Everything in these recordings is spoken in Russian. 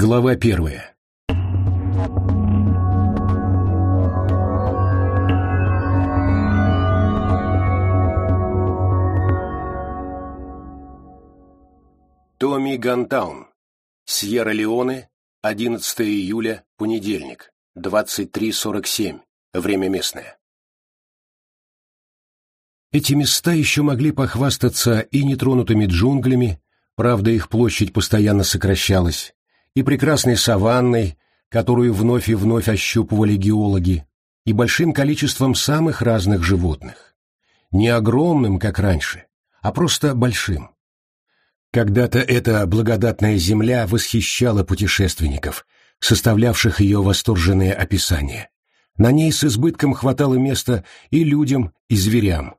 Глава первая. Томми Гантаун. Сьерра-Леоне, 11 июля, понедельник, 23.47, время местное. Эти места еще могли похвастаться и нетронутыми джунглями, правда их площадь постоянно сокращалась, и прекрасной саванной, которую вновь и вновь ощупывали геологи, и большим количеством самых разных животных. Не огромным, как раньше, а просто большим. Когда-то эта благодатная земля восхищала путешественников, составлявших ее восторженные описания. На ней с избытком хватало места и людям, и зверям.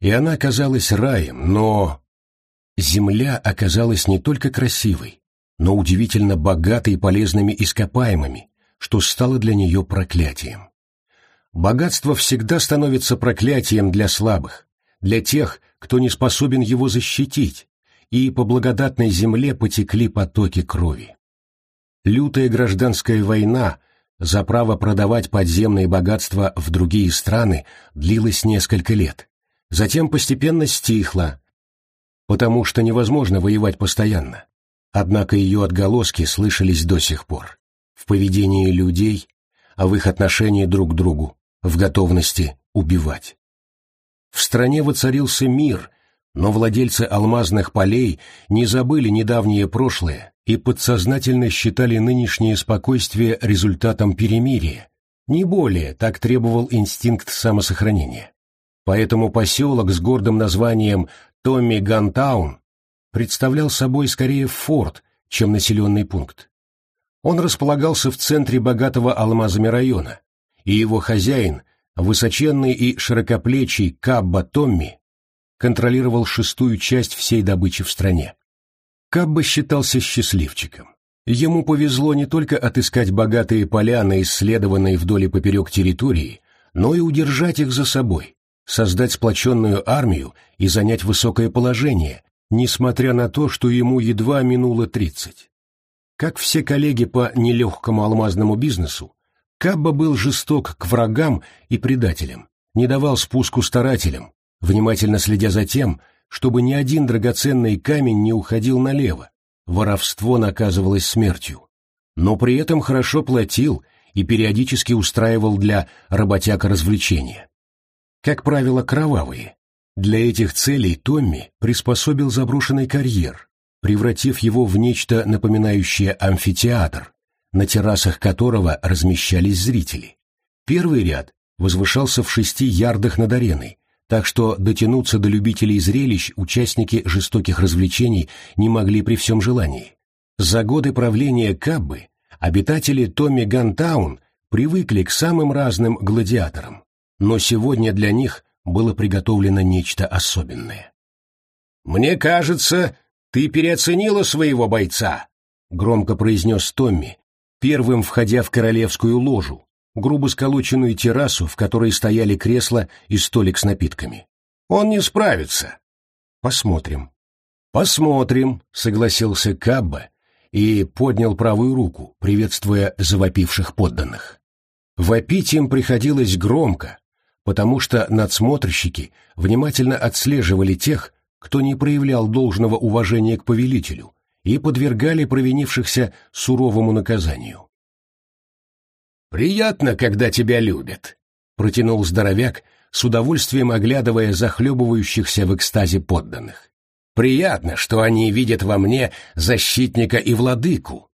И она казалась раем, но... Земля оказалась не только красивой, но удивительно богатой полезными ископаемыми, что стало для нее проклятием. Богатство всегда становится проклятием для слабых, для тех, кто не способен его защитить, и по благодатной земле потекли потоки крови. Лютая гражданская война за право продавать подземные богатства в другие страны длилась несколько лет, затем постепенно стихла, потому что невозможно воевать постоянно. Однако ее отголоски слышались до сих пор. В поведении людей, а в их отношении друг к другу, в готовности убивать. В стране воцарился мир, но владельцы алмазных полей не забыли недавнее прошлое и подсознательно считали нынешнее спокойствие результатом перемирия. Не более так требовал инстинкт самосохранения. Поэтому поселок с гордым названием Томми Гантаун представлял собой скорее форт, чем населенный пункт. Он располагался в центре богатого алмазами района, и его хозяин, высоченный и широкоплечий Кабба Томми, контролировал шестую часть всей добычи в стране. Кабба считался счастливчиком. Ему повезло не только отыскать богатые поля на исследованной вдоль и поперек территории, но и удержать их за собой, создать сплоченную армию и занять высокое положение, несмотря на то, что ему едва минуло тридцать. Как все коллеги по нелегкому алмазному бизнесу, Кабба был жесток к врагам и предателям, не давал спуску старателям, внимательно следя за тем, чтобы ни один драгоценный камень не уходил налево, воровство наказывалось смертью, но при этом хорошо платил и периодически устраивал для работяг развлечения. Как правило, кровавые, для этих целей Томми приспособил заброшенный карьер, превратив его в нечто напоминающее амфитеатр, на террасах которого размещались зрители. Первый ряд возвышался в шести ярдах над ареной, так что дотянуться до любителей зрелищ участники жестоких развлечений не могли при всем желании. За годы правления Каббы обитатели Томми Гантаун привыкли к самым разным гладиаторам, но сегодня для них было приготовлено нечто особенное. «Мне кажется, ты переоценила своего бойца», — громко произнес Томми, первым входя в королевскую ложу, грубо сколоченную террасу, в которой стояли кресла и столик с напитками. «Он не справится». «Посмотрим». «Посмотрим», — согласился Кабба и поднял правую руку, приветствуя завопивших подданных. Вопить им приходилось громко, потому что надсмотрщики внимательно отслеживали тех, кто не проявлял должного уважения к повелителю, и подвергали провинившихся суровому наказанию. «Приятно, когда тебя любят», — протянул здоровяк, с удовольствием оглядывая захлебывающихся в экстазе подданных. «Приятно, что они видят во мне защитника и владыку».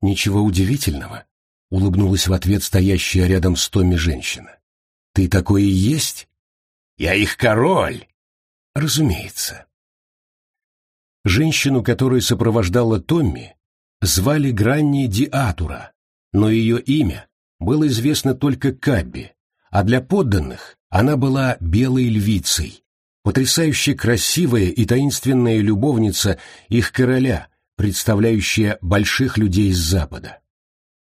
«Ничего удивительного», — улыбнулась в ответ стоящая рядом с Томми женщина. Ты такой и есть? Я их король. Разумеется. Женщину, которая сопровождала Томми, звали Гранни Диатура, но ее имя было известно только Кабби, а для подданных она была белой львицей, потрясающе красивая и таинственная любовница их короля, представляющая больших людей с запада.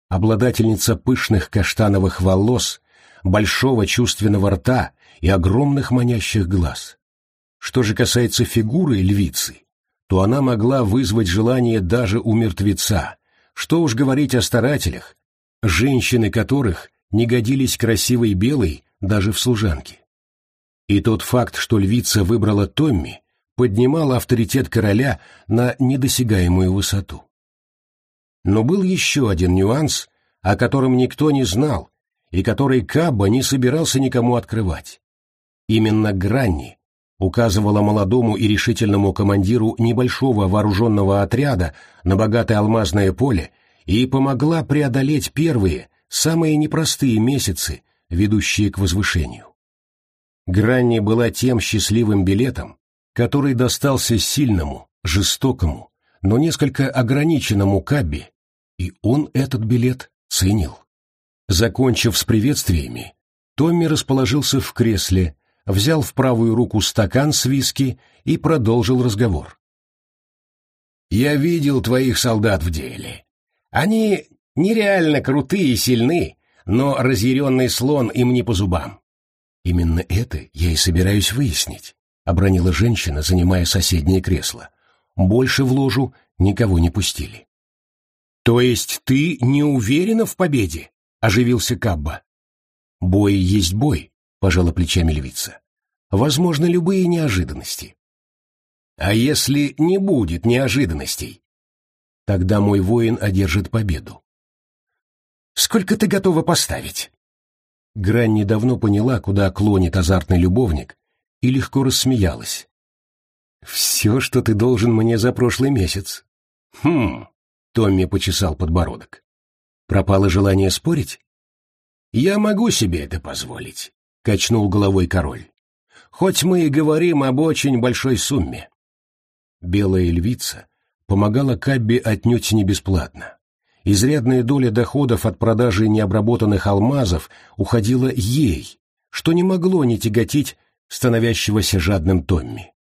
Обладательница пышных каштановых волос большого чувственного рта и огромных манящих глаз. Что же касается фигуры львицы, то она могла вызвать желание даже у мертвеца, Что уж говорить о старателях, женщины которых не годились красивой белой даже в служанке. И тот факт, что львица выбрала Томми, поднимал авторитет короля на недосягаемую высоту. Но был еще один нюанс, о котором никто не знал, и который Кабба не собирался никому открывать. Именно Гранни указывала молодому и решительному командиру небольшого вооруженного отряда на богатое алмазное поле и помогла преодолеть первые, самые непростые месяцы, ведущие к возвышению. Гранни была тем счастливым билетом, который достался сильному, жестокому, но несколько ограниченному Кабби, и он этот билет ценил. Закончив с приветствиями, Томми расположился в кресле, взял в правую руку стакан с виски и продолжил разговор. «Я видел твоих солдат в деле. Они нереально крутые и сильны, но разъяренный слон им не по зубам. Именно это я и собираюсь выяснить, — обронила женщина, занимая соседнее кресло. Больше в ложу никого не пустили. — То есть ты не уверена в победе? — оживился Кабба. — Бой есть бой, — пожала плечами львица. — Возможно, любые неожиданности. — А если не будет неожиданностей? Тогда мой воин одержит победу. — Сколько ты готова поставить? Грань недавно поняла, куда клонит азартный любовник, и легко рассмеялась. «Все, что ты должен мне за прошлый месяц». «Хм», — Томми почесал подбородок. «Пропало желание спорить?» «Я могу себе это позволить», — качнул головой король. «Хоть мы и говорим об очень большой сумме». Белая львица помогала Кабби отнюдь не бесплатно. Изрядная доля доходов от продажи необработанных алмазов уходила ей, что не могло не тяготить становящегося жадным Томми.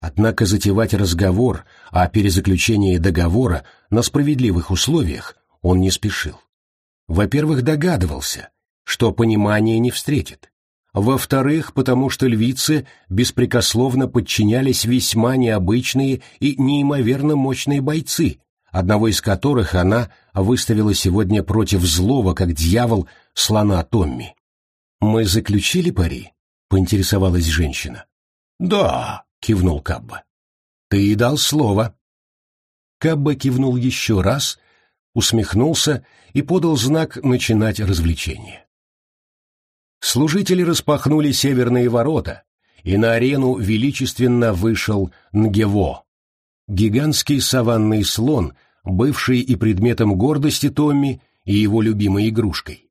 Однако затевать разговор о перезаключении договора на справедливых условиях он не спешил. Во-первых, догадывался, что понимания не встретит. Во-вторых, потому что львицы беспрекословно подчинялись весьма необычные и неимоверно мощные бойцы, одного из которых она выставила сегодня против злого, как дьявол, слона Томми. «Мы заключили пари?» — поинтересовалась женщина. «Да», — кивнул Кабба. «Ты дал слово». Кабба кивнул еще раз, усмехнулся и подал знак начинать развлечение. Служители распахнули северные ворота, и на арену величественно вышел Нгево, гигантский саванный слон, бывший и предметом гордости Томми и его любимой игрушкой.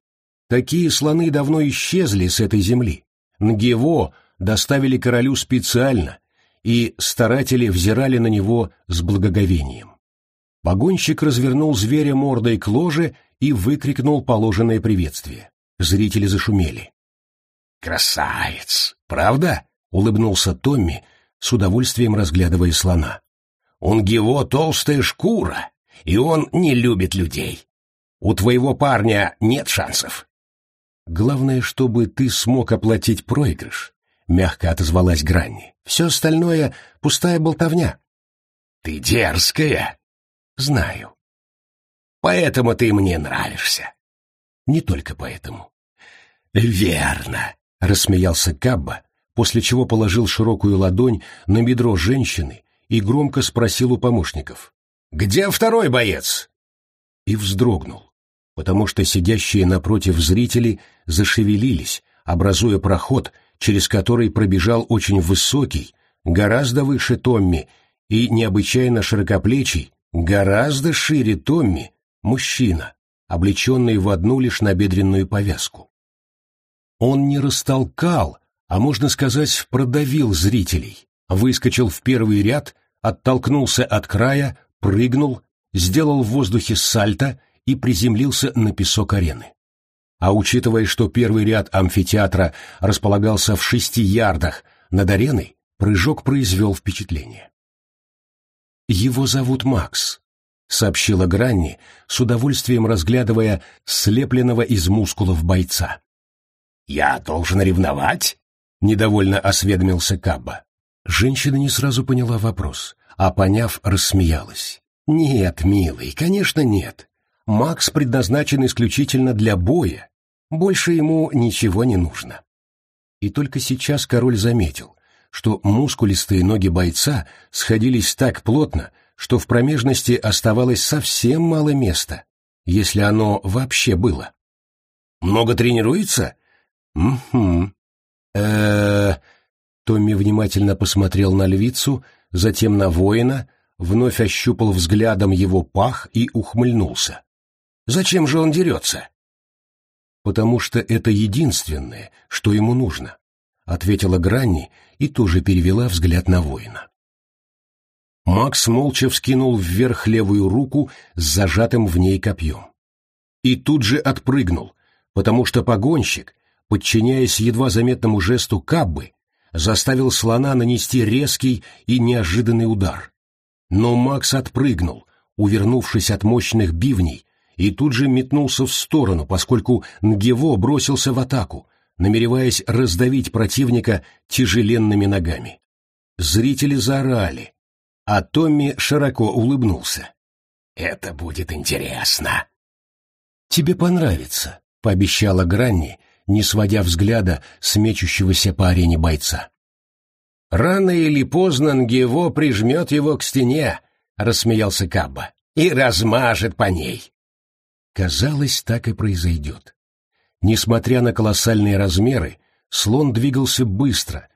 Такие слоны давно исчезли с этой земли. Нгево доставили королю специально, и старатели взирали на него с благоговением. Погонщик развернул зверя мордой к ложе и выкрикнул положенное приветствие. Зрители зашумели. «Красавец! Правда?» — улыбнулся Томми, с удовольствием разглядывая слона. «У Нгево толстая шкура, и он не любит людей. У твоего парня нет шансов. Главное, чтобы ты смог оплатить проигрыш, мягко отозвалась Гранни. Все остальное — пустая болтовня. Ты дерзкая. Знаю. Поэтому ты мне нравишься. Не только поэтому. Верно, рассмеялся Кабба, после чего положил широкую ладонь на бедро женщины и громко спросил у помощников. «Где второй боец?» И вздрогнул, потому что сидящие напротив зрители зашевелились, образуя проход, через который пробежал очень высокий, гораздо выше Томми и необычайно широкоплечий, гораздо шире Томми, мужчина, облеченный в одну лишь набедренную повязку. Он не растолкал, а, можно сказать, продавил зрителей, выскочил в первый ряд, оттолкнулся от края, прыгнул, сделал в воздухе сальто и приземлился на песок арены. А учитывая, что первый ряд амфитеатра располагался в шести ярдах над ареной, прыжок произвел впечатление. «Его зовут Макс», — сообщила Гранни, с удовольствием разглядывая слепленного из мускулов бойца. «Я должен ревновать?» — недовольно осведомился Кабба. Женщина не сразу поняла вопрос а поняв, рассмеялась. «Нет, милый, конечно нет. Макс предназначен исключительно для боя, больше ему ничего не нужно. И только сейчас король заметил, что мускулистые ноги бойца сходились так плотно, что в промежности оставалось совсем мало места, если оно вообще было. «Много тренируется?» «Угу». Томми внимательно посмотрел на львицу, затем на воина, вновь ощупал взглядом его пах и ухмыльнулся. «Зачем же он дерется?» «Потому что это единственное, что ему нужно», — ответила Гранни и тоже перевела взгляд на воина. Макс молча вскинул вверх левую руку с зажатым в ней копьем. И тут же отпрыгнул, потому что погонщик, подчиняясь едва заметному жесту Каббы, заставил слона нанести резкий и неожиданный удар. Но Макс отпрыгнул, увернувшись от мощных бивней, и тут же метнулся в сторону, поскольку Нгево бросился в атаку, намереваясь раздавить противника тяжеленными ногами. Зрители заорали, а Томми широко улыбнулся. «Это будет интересно!» «Тебе понравится», — пообещала Гранни, не сводя взгляда с мечущегося по арене бойца. «Рано или поздно Нгево прижмет его к стене», — рассмеялся Кабба, — «и размажет по ней». Казалось, так и произойдет. Несмотря на колоссальные размеры, слон двигался быстро,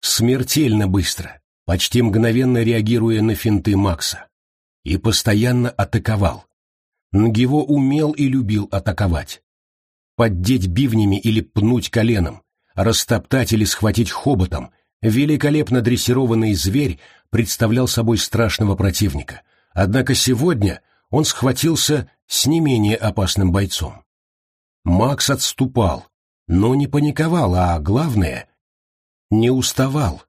смертельно быстро, почти мгновенно реагируя на финты Макса, и постоянно атаковал. Нгиво умел и любил атаковать. Поддеть бивнями или пнуть коленом, растоптать или схватить хоботом, великолепно дрессированный зверь представлял собой страшного противника, однако сегодня он схватился с не менее опасным бойцом. Макс отступал, но не паниковал, а главное — не уставал.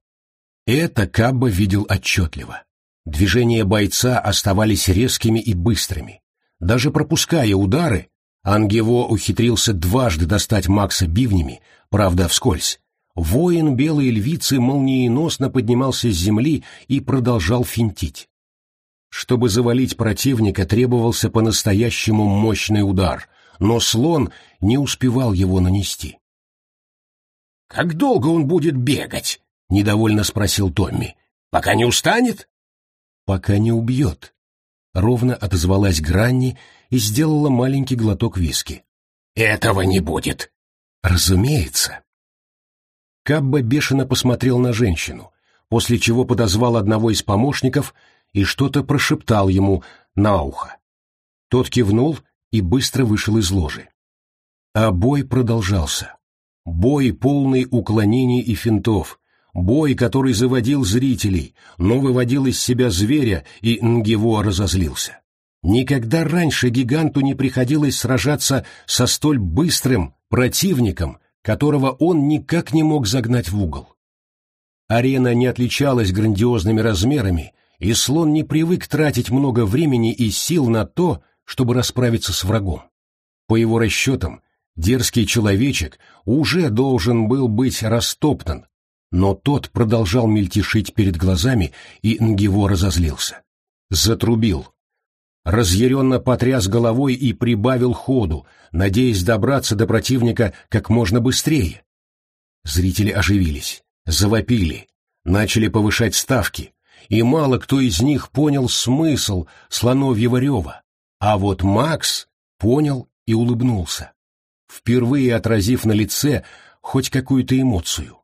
Это Кабба видел отчетливо. Движения бойца оставались резкими и быстрыми. Даже пропуская удары, Ангево ухитрился дважды достать Макса бивнями, правда, вскользь. Воин белой львицы молниеносно поднимался с земли и продолжал финтить. Чтобы завалить противника, требовался по-настоящему мощный удар, но слон не успевал его нанести. «Как долго он будет бегать?» — недовольно спросил Томми. «Пока не устанет?» «Пока не убьет», — ровно отозвалась Гранни и сделала маленький глоток виски. «Этого не будет!» «Разумеется!» Кабба бешено посмотрел на женщину, после чего подозвал одного из помощников и что-то прошептал ему на ухо. Тот кивнул и быстро вышел из ложи. А бой продолжался. Бой, полный уклонений и финтов, Бой, который заводил зрителей, но выводил из себя зверя, и Нгево разозлился. Никогда раньше гиганту не приходилось сражаться со столь быстрым противником, которого он никак не мог загнать в угол. Арена не отличалась грандиозными размерами, и слон не привык тратить много времени и сил на то, чтобы расправиться с врагом. По его расчетам, дерзкий человечек уже должен был быть растоптан, но тот продолжал мельтешить перед глазами, и Нгиво разозлился. Затрубил. Разъяренно потряс головой и прибавил ходу, надеясь добраться до противника как можно быстрее. Зрители оживились, завопили, начали повышать ставки, и мало кто из них понял смысл слоновьего рева, а вот Макс понял и улыбнулся, впервые отразив на лице хоть какую-то эмоцию.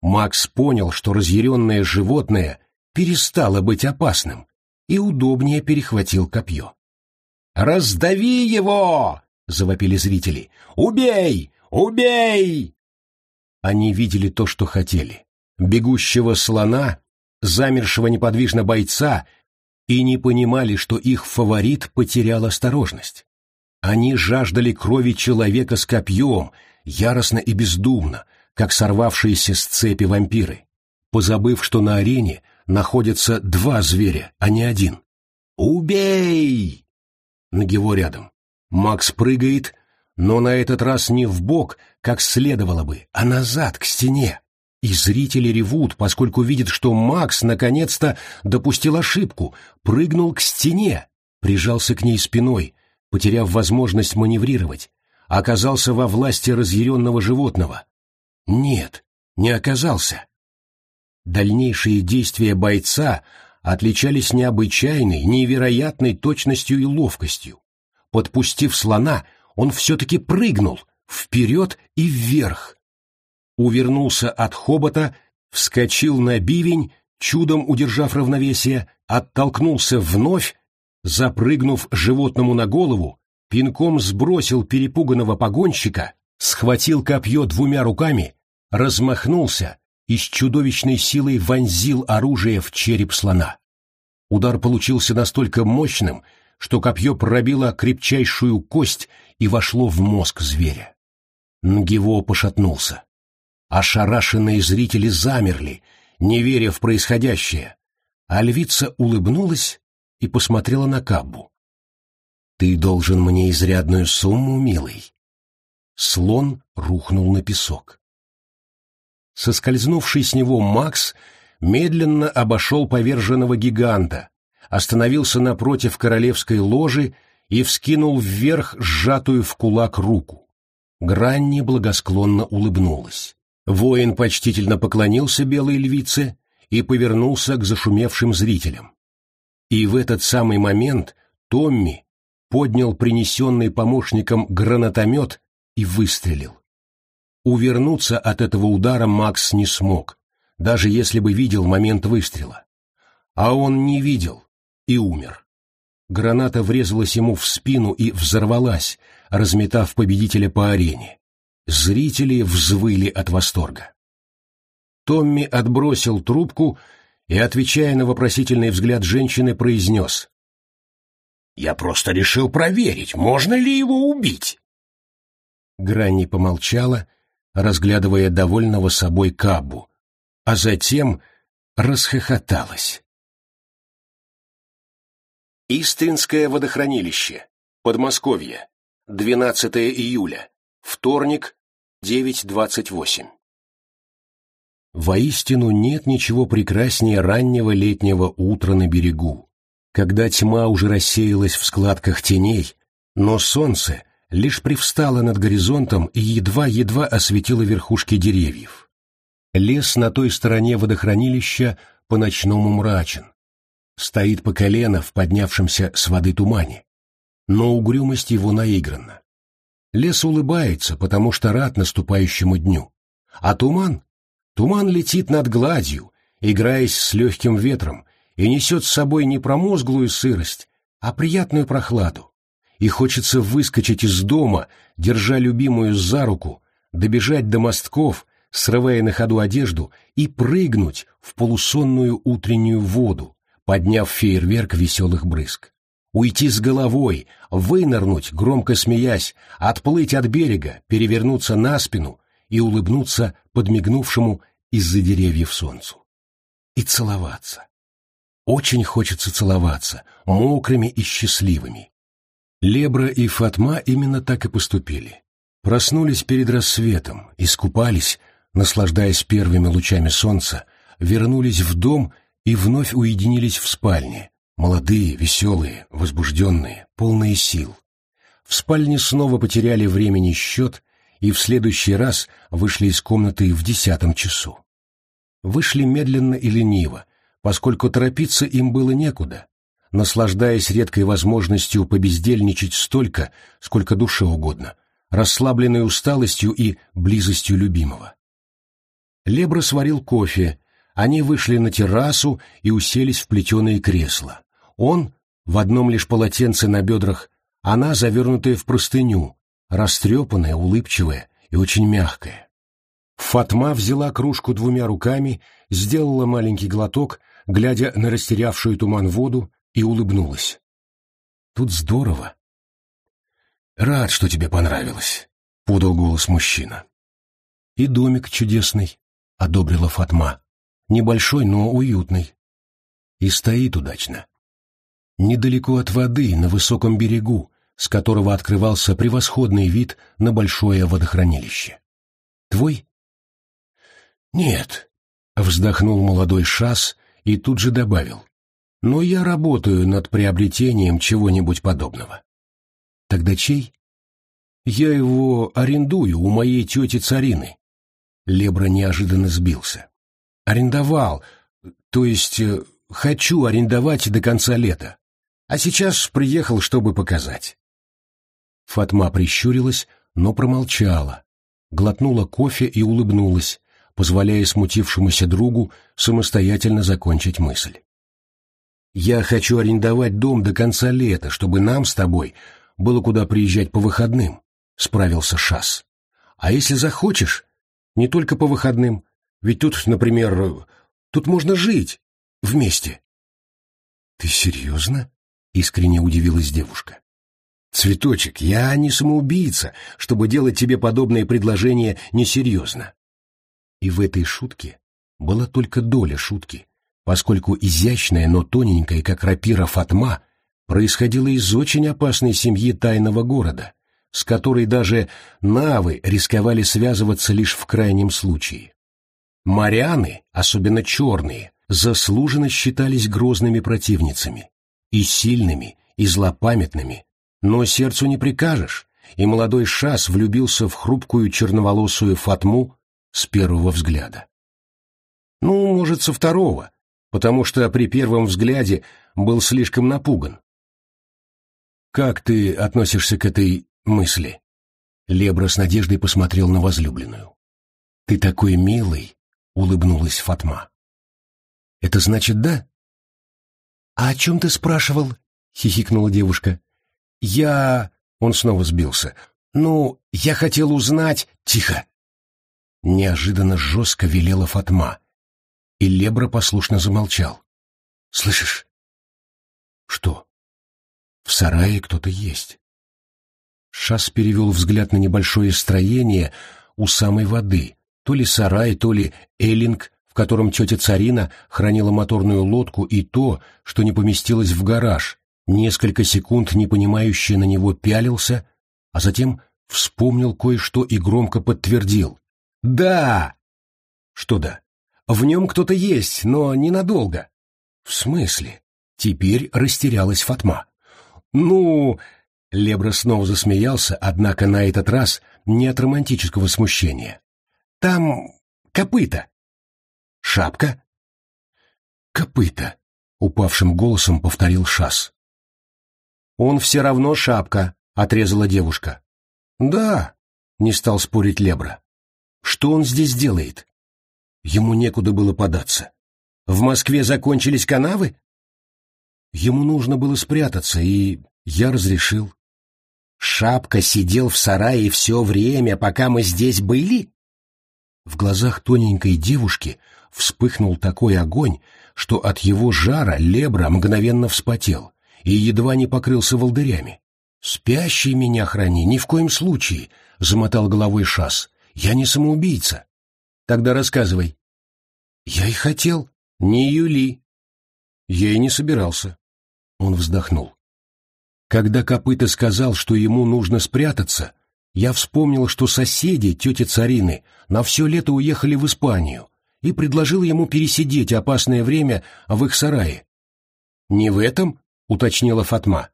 Макс понял, что разъяренное животное перестало быть опасным и удобнее перехватил копье. «Раздави его!» — завопили зрители. «Убей! Убей!» Они видели то, что хотели. Бегущего слона, замершего неподвижно бойца, и не понимали, что их фаворит потерял осторожность. Они жаждали крови человека с копьем, яростно и бездумно, как сорвавшиеся с цепи вампиры, позабыв, что на арене находятся два зверя, а не один. «Убей!» Нагиво рядом. Макс прыгает, но на этот раз не в бок, как следовало бы, а назад, к стене. И зрители ревут, поскольку видят, что Макс наконец-то допустил ошибку, прыгнул к стене, прижался к ней спиной, потеряв возможность маневрировать, оказался во власти разъяренного животного. Нет, не оказался. Дальнейшие действия бойца отличались необычайной, невероятной точностью и ловкостью. Подпустив слона, он все-таки прыгнул вперед и вверх. Увернулся от хобота, вскочил на бивень, чудом удержав равновесие, оттолкнулся вновь, запрыгнув животному на голову, пинком сбросил перепуганного погонщика, схватил копье двумя руками, размахнулся и с чудовищной силой вонзил оружие в череп слона. Удар получился настолько мощным, что копье пробило крепчайшую кость и вошло в мозг зверя. Нгиво пошатнулся. Ошарашенные зрители замерли, не веря в происходящее, а львица улыбнулась и посмотрела на Каббу. «Ты должен мне изрядную сумму, милый». Слон рухнул на песок. Соскользнувший с него Макс медленно обошел поверженного гиганта, остановился напротив королевской ложи и вскинул вверх сжатую в кулак руку. Гранни благосклонно улыбнулась. Воин почтительно поклонился белой львице и повернулся к зашумевшим зрителям. И в этот самый момент Томми поднял принесенный помощником гранатомет и выстрелил. Увернуться от этого удара Макс не смог, даже если бы видел момент выстрела. А он не видел, и умер. Граната врезалась ему в спину и взорвалась, разметав победителя по арене. Зрители взвыли от восторга. Томми отбросил трубку и, отвечая на вопросительный взгляд женщины, произнес. «Я просто решил проверить, можно ли его убить». Гранни помолчала, разглядывая довольного собой Кабу, а затем расхохоталась. Истринское водохранилище. Подмосковье. 12 июля. Вторник, 9.28. Воистину нет ничего прекраснее раннего летнего утра на берегу, когда тьма уже рассеялась в складках теней, но солнце лишь привстало над горизонтом и едва-едва осветило верхушки деревьев. Лес на той стороне водохранилища по-ночному мрачен, стоит по колено в поднявшемся с воды тумане. Но угрюмость его наигранна. Лес улыбается, потому что рад наступающему дню. А туман? Туман летит над гладью, играясь с легким ветром, и несет с собой не промозглую сырость, а приятную прохладу. И хочется выскочить из дома, держа любимую за руку, добежать до мостков, срывая на ходу одежду, и прыгнуть в полусонную утреннюю воду, подняв фейерверк веселых брызг. Уйти с головой, вынырнуть, громко смеясь, отплыть от берега, перевернуться на спину и улыбнуться подмигнувшему из-за деревьев солнцу. И целоваться. Очень хочется целоваться, мокрыми и счастливыми. Лебра и Фатма именно так и поступили. Проснулись перед рассветом, искупались, наслаждаясь первыми лучами солнца, вернулись в дом и вновь уединились в спальне, молодые, веселые, возбужденные, полные сил. В спальне снова потеряли времени счет и в следующий раз вышли из комнаты в десятом часу. Вышли медленно и лениво, поскольку торопиться им было некуда, наслаждаясь редкой возможностью побездельничать столько, сколько душе угодно, расслабленной усталостью и близостью любимого. Лебра сварил кофе, они вышли на террасу и уселись в плетеные кресла. Он в одном лишь полотенце на бедрах, она завернутая в простыню, растрепанная, улыбчивая и очень мягкая. Фатма взяла кружку двумя руками, сделала маленький глоток, глядя на растерявшую туман воду, и улыбнулась. «Тут здорово». «Рад, что тебе понравилось», — подал голос мужчина. «И домик чудесный», — одобрила Фатма. Небольшой, но уютный. И стоит удачно. Недалеко от воды, на высоком берегу, с которого открывался превосходный вид на большое водохранилище. Твой? Нет, вздохнул молодой шас и тут же добавил. Но я работаю над приобретением чего-нибудь подобного. Тогда чей? Я его арендую у моей тети Царины. Лебра неожиданно сбился. Арендовал, то есть э, хочу арендовать до конца лета. А сейчас приехал, чтобы показать. Фатма прищурилась, но промолчала, глотнула кофе и улыбнулась, позволяя смутившемуся другу самостоятельно закончить мысль. «Я хочу арендовать дом до конца лета, чтобы нам с тобой было куда приезжать по выходным», — справился Шас. «А если захочешь, не только по выходным, ведь тут, например, тут можно жить вместе». «Ты серьезно?» — искренне удивилась девушка. «Цветочек, я не самоубийца, чтобы делать тебе подобные предложения несерьезно». И в этой шутке была только доля шутки, поскольку изящная, но тоненькая, как рапира Фатма, происходила из очень опасной семьи тайного города, с которой даже навы рисковали связываться лишь в крайнем случае. Марианы, особенно черные, заслуженно считались грозными противницами, и сильными, и злопамятными, но сердцу не прикажешь, и молодой Шас влюбился в хрупкую черноволосую Фатму с первого взгляда. Ну, может, со второго, потому что при первом взгляде был слишком напуган. «Как ты относишься к этой мысли?» Лебра с надеждой посмотрел на возлюбленную. «Ты такой милый!» — улыбнулась Фатма. «Это значит да?» «А о чем ты спрашивал?» — хихикнула девушка. «Я...» — он снова сбился. «Ну, я хотел узнать...» «Тихо!» Неожиданно жестко велела Фатма, и Лебра послушно замолчал. «Слышишь?» «Что?» «В сарае кто-то есть». Шас перевел взгляд на небольшое строение у самой воды, то ли сарай, то ли эллинг, в котором тетя Царина хранила моторную лодку и то, что не поместилось в гараж, несколько секунд непонимающе на него пялился, а затем вспомнил кое-что и громко подтвердил. «Да!» «Что да?» «В нем кто-то есть, но ненадолго». «В смысле?» Теперь растерялась Фатма. «Ну...» Лебра снова засмеялся, однако на этот раз не от романтического смущения. «Там копыта». «Шапка?» «Копыта», — упавшим голосом повторил Шас. «Он все равно шапка», — отрезала девушка. «Да», — не стал спорить Лебра. «Что он здесь делает?» Ему некуда было податься. «В Москве закончились канавы?» Ему нужно было спрятаться, и я разрешил. «Шапка сидел в сарае все время, пока мы здесь были?» В глазах тоненькой девушки вспыхнул такой огонь, что от его жара Лебра мгновенно вспотел и едва не покрылся волдырями. «Спящий меня храни, ни в коем случае!» — замотал головой Шас. «Я не самоубийца». «Тогда рассказывай». «Я и хотел. Не Юли». «Я и не собирался». Он вздохнул. Когда Копыта сказал, что ему нужно спрятаться, я вспомнил, что соседи, тети Царины, на все лето уехали в Испанию, и предложил ему пересидеть опасное время в их сарае. «Не в этом?» — уточнила Фатма.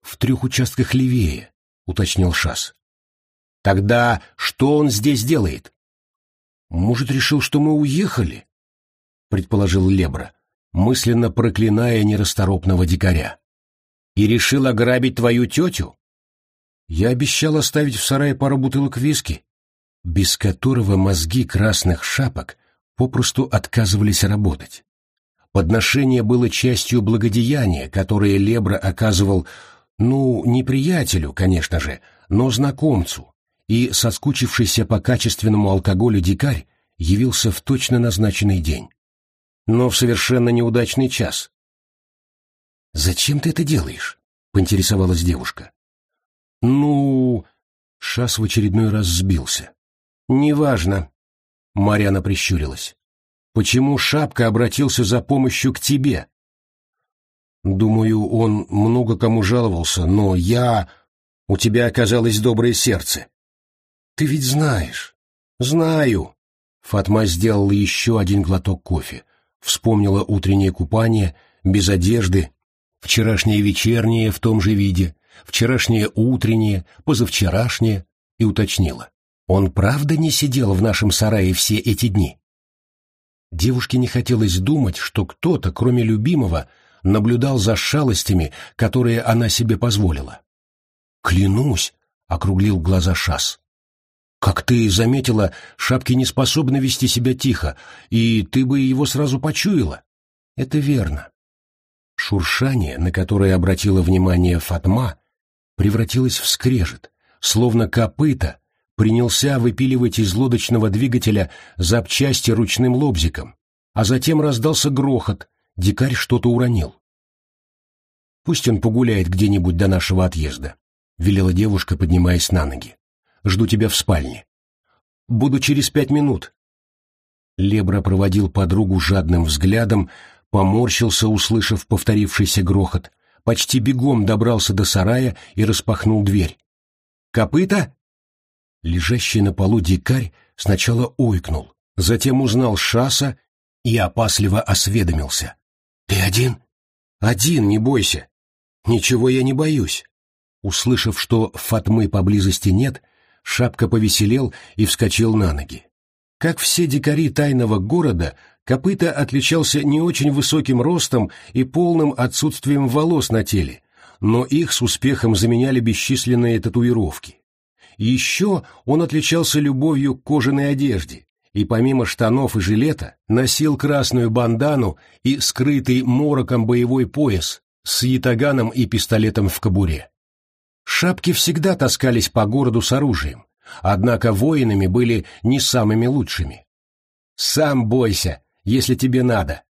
«В трех участках левее», — уточнил Шас. «Тогда что он здесь делает?» «Может, решил, что мы уехали?» — предположил Лебра, мысленно проклиная нерасторопного дикаря. «И решил ограбить твою тетю?» «Я обещал оставить в сарае пару бутылок виски, без которого мозги красных шапок попросту отказывались работать. Подношение было частью благодеяния, которое Лебра оказывал, ну, не приятелю, конечно же, но знакомцу, и соскучившийся по качественному алкоголю дикарь явился в точно назначенный день. Но в совершенно неудачный час. «Зачем ты это делаешь?» — поинтересовалась девушка. «Ну...» — Шас в очередной раз сбился. «Неважно», — Марьяна прищурилась. Почему Шапка обратился за помощью к тебе? Думаю, он много кому жаловался, но я... У тебя оказалось доброе сердце. Ты ведь знаешь. Знаю. Фатма сделала еще один глоток кофе. Вспомнила утреннее купание, без одежды, вчерашнее вечернее в том же виде, вчерашнее утреннее, позавчерашнее, и уточнила. Он правда не сидел в нашем сарае все эти дни? Девушке не хотелось думать, что кто-то, кроме любимого, наблюдал за шалостями, которые она себе позволила. «Клянусь!» — округлил глаза Шас. «Как ты заметила, шапки не способны вести себя тихо, и ты бы его сразу почуяла». «Это верно». Шуршание, на которое обратила внимание Фатма, превратилось в скрежет, словно копыта принялся выпиливать из лодочного двигателя запчасти ручным лобзиком, а затем раздался грохот, дикарь что-то уронил. «Пусть он погуляет где-нибудь до нашего отъезда», — велела девушка, поднимаясь на ноги. «Жду тебя в спальне». «Буду через пять минут». Лебра проводил подругу жадным взглядом, поморщился, услышав повторившийся грохот, почти бегом добрался до сарая и распахнул дверь. «Копыта?» Лежащий на полу дикарь сначала ойкнул, затем узнал Шаса и опасливо осведомился. «Ты один?» «Один, не бойся». «Ничего я не боюсь». Услышав, что Фатмы поблизости нет, Шапка повеселел и вскочил на ноги. Как все дикари тайного города, Копыта отличался не очень высоким ростом и полным отсутствием волос на теле, но их с успехом заменяли бесчисленные татуировки. Еще он отличался любовью к кожаной одежде, и помимо штанов и жилета носил красную бандану и скрытый мороком боевой пояс с ятаганом и пистолетом в кобуре. Шапки всегда таскались по городу с оружием, однако воинами были не самыми лучшими. «Сам бойся, если тебе надо».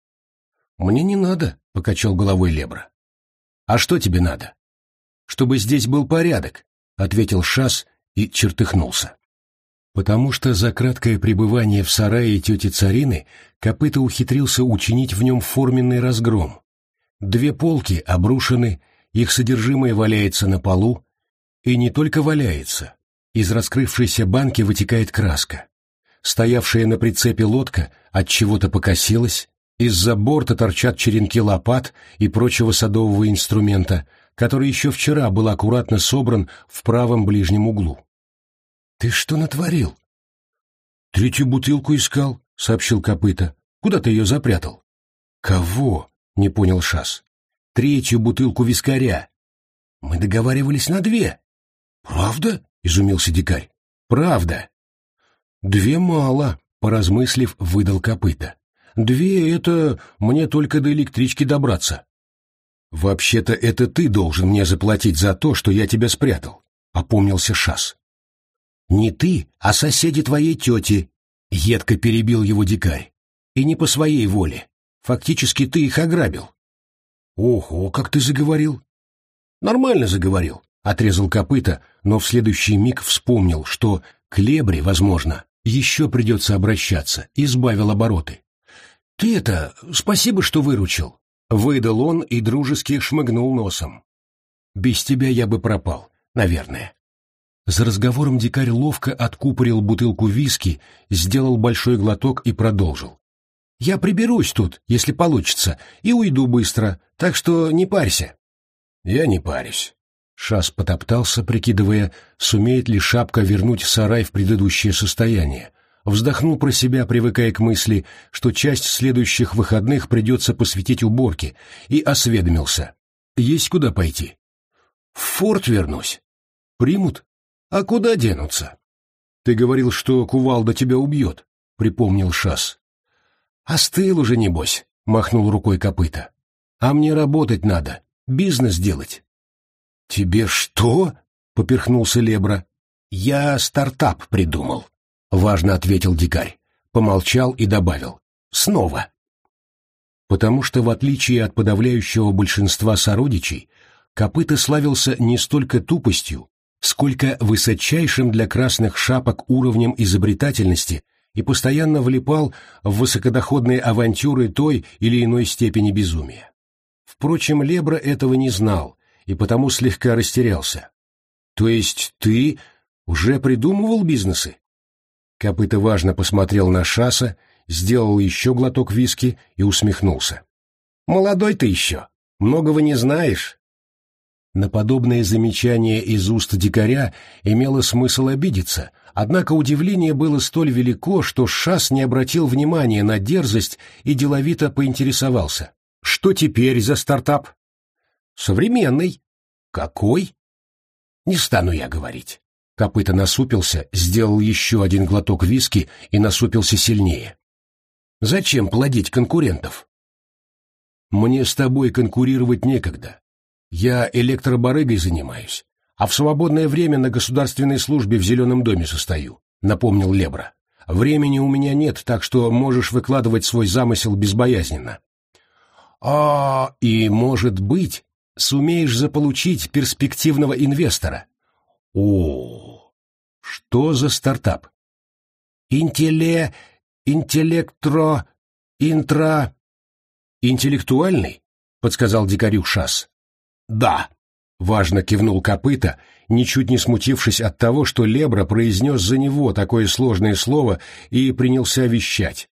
«Мне не надо», — покачал головой Лебра. «А что тебе надо?» «Чтобы здесь был порядок», — ответил Шас и чертыхнулся. Потому что за краткое пребывание в сарае тети Царины Копыта ухитрился учинить в нем форменный разгром. Две полки обрушены, их содержимое валяется на полу, и не только валяется, из раскрывшейся банки вытекает краска. Стоявшая на прицепе лодка от чего-то покосилась, из-за борта торчат черенки лопат и прочего садового инструмента, который еще вчера был аккуратно собран в правом ближнем углу. «Ты что натворил?» «Третью бутылку искал», — сообщил Копыта. «Куда ты ее запрятал?» «Кого?» — не понял Шас. «Третью бутылку вискаря». «Мы договаривались на две». «Правда?» — изумился дикарь. «Правда». «Две мало», — поразмыслив, выдал Копыта. «Две — это мне только до электрички добраться». «Вообще-то это ты должен мне заплатить за то, что я тебя спрятал», — опомнился Шас. «Не ты, а соседи твоей тети», — едко перебил его дикарь. «И не по своей воле. Фактически ты их ограбил». «Ого, как ты заговорил!» «Нормально заговорил», — отрезал копыта, но в следующий миг вспомнил, что к лебре, возможно, еще придется обращаться, и сбавил обороты. «Ты это, спасибо, что выручил», — выдал он и дружески шмыгнул носом. «Без тебя я бы пропал, наверное». За разговором дикарь ловко откупорил бутылку виски, сделал большой глоток и продолжил. «Я приберусь тут, если получится, и уйду быстро, так что не парься». «Я не парюсь». Шас потоптался, прикидывая, сумеет ли шапка вернуть сарай в предыдущее состояние. Вздохнул про себя, привыкая к мысли, что часть следующих выходных придется посвятить уборке, и осведомился. «Есть куда пойти?» «В форт вернусь». «Примут?» А куда денутся? Ты говорил, что кувалда тебя убьет, — припомнил Шас. Остыл уже, небось, — махнул рукой копыта. А мне работать надо, бизнес делать. Тебе что? — поперхнулся Лебра. Я стартап придумал, — важно ответил дикарь. Помолчал и добавил. Снова. Потому что, в отличие от подавляющего большинства сородичей, копыта славился не столько тупостью, сколько высочайшим для красных шапок уровнем изобретательности и постоянно влипал в высокодоходные авантюры той или иной степени безумия. Впрочем, Лебра этого не знал и потому слегка растерялся. «То есть ты уже придумывал бизнесы?» Копыта важно посмотрел на Шаса, сделал еще глоток виски и усмехнулся. «Молодой ты еще, многого не знаешь». На подобное замечание из уст дикаря имело смысл обидеться, однако удивление было столь велико, что Шас не обратил внимания на дерзость и деловито поинтересовался. «Что теперь за стартап?» «Современный». «Какой?» «Не стану я говорить». Копыта насупился, сделал еще один глоток виски и насупился сильнее. «Зачем плодить конкурентов?» «Мне с тобой конкурировать некогда. Я электробарыгой занимаюсь, а в свободное время на государственной службе в Зеленом доме состою», — напомнил Лебра. «Времени у меня нет, так что можешь выкладывать свой замысел безбоязненно». «А, и, может быть, сумеешь заполучить перспективного инвестора». «О, что за стартап?» «Интелле... интеллектро... интра...» «Интеллектуальный?» — подсказал дикарю Шас. «Да», — важно кивнул копыта, ничуть не смутившись от того, что Лебра произнес за него такое сложное слово и принялся вещать.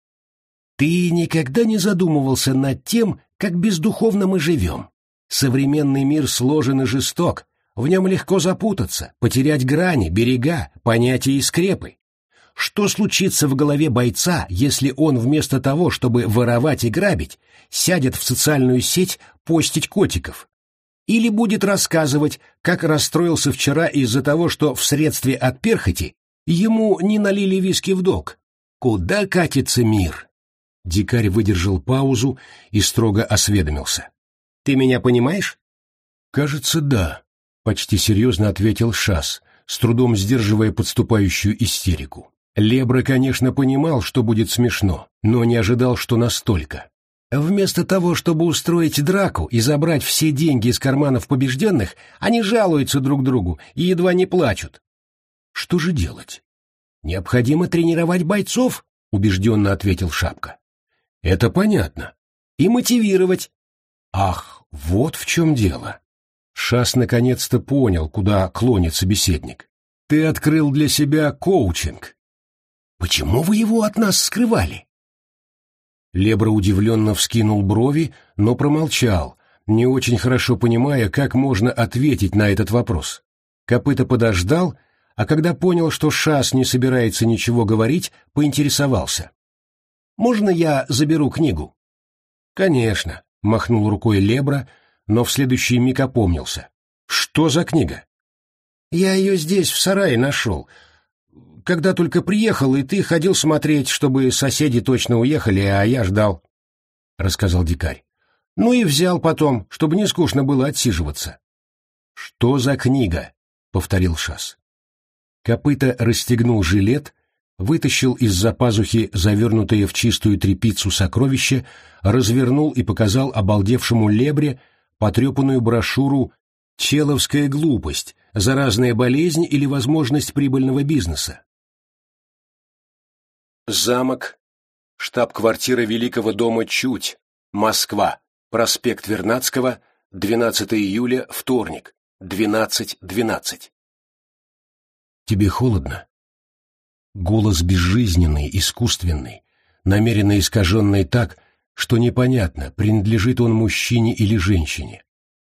«Ты никогда не задумывался над тем, как бездуховно мы живем? Современный мир сложен и жесток, в нем легко запутаться, потерять грани, берега, понятия и скрепы. Что случится в голове бойца, если он вместо того, чтобы воровать и грабить, сядет в социальную сеть постить котиков, или будет рассказывать, как расстроился вчера из-за того, что в средстве от перхоти ему не налили виски в долг. Куда катится мир? Дикарь выдержал паузу и строго осведомился. «Ты меня понимаешь?» «Кажется, да», — почти серьезно ответил Шас, с трудом сдерживая подступающую истерику. Лебра, конечно, понимал, что будет смешно, но не ожидал, что настолько. Вместо того, чтобы устроить драку и забрать все деньги из карманов побежденных, они жалуются друг другу и едва не плачут. Что же делать? Необходимо тренировать бойцов, убежденно ответил Шапка. Это понятно. И мотивировать. Ах, вот в чем дело. Шас наконец-то понял, куда клонит собеседник. Ты открыл для себя коучинг. Почему вы его от нас скрывали? Лебра удивленно вскинул брови, но промолчал, не очень хорошо понимая, как можно ответить на этот вопрос. Копыта подождал, а когда понял, что Шас не собирается ничего говорить, поинтересовался. «Можно я заберу книгу?» «Конечно», — махнул рукой Лебра, но в следующий миг опомнился. «Что за книга?» «Я ее здесь, в сарае, нашел когда только приехал, и ты ходил смотреть, чтобы соседи точно уехали, а я ждал», — рассказал дикарь. «Ну и взял потом, чтобы не скучно было отсиживаться». «Что за книга?» — повторил Шас. Копыта расстегнул жилет, вытащил из-за пазухи завернутое в чистую тряпицу сокровище, развернул и показал обалдевшему лебре потрепанную брошюру «Человская глупость. Заразная болезнь или возможность прибыльного бизнеса». Замок, штаб-квартира Великого дома Чуть, Москва, проспект Вернадского, 12 июля, вторник, 12.12. .12. Тебе холодно? Голос безжизненный, искусственный, намеренно искаженный так, что непонятно, принадлежит он мужчине или женщине.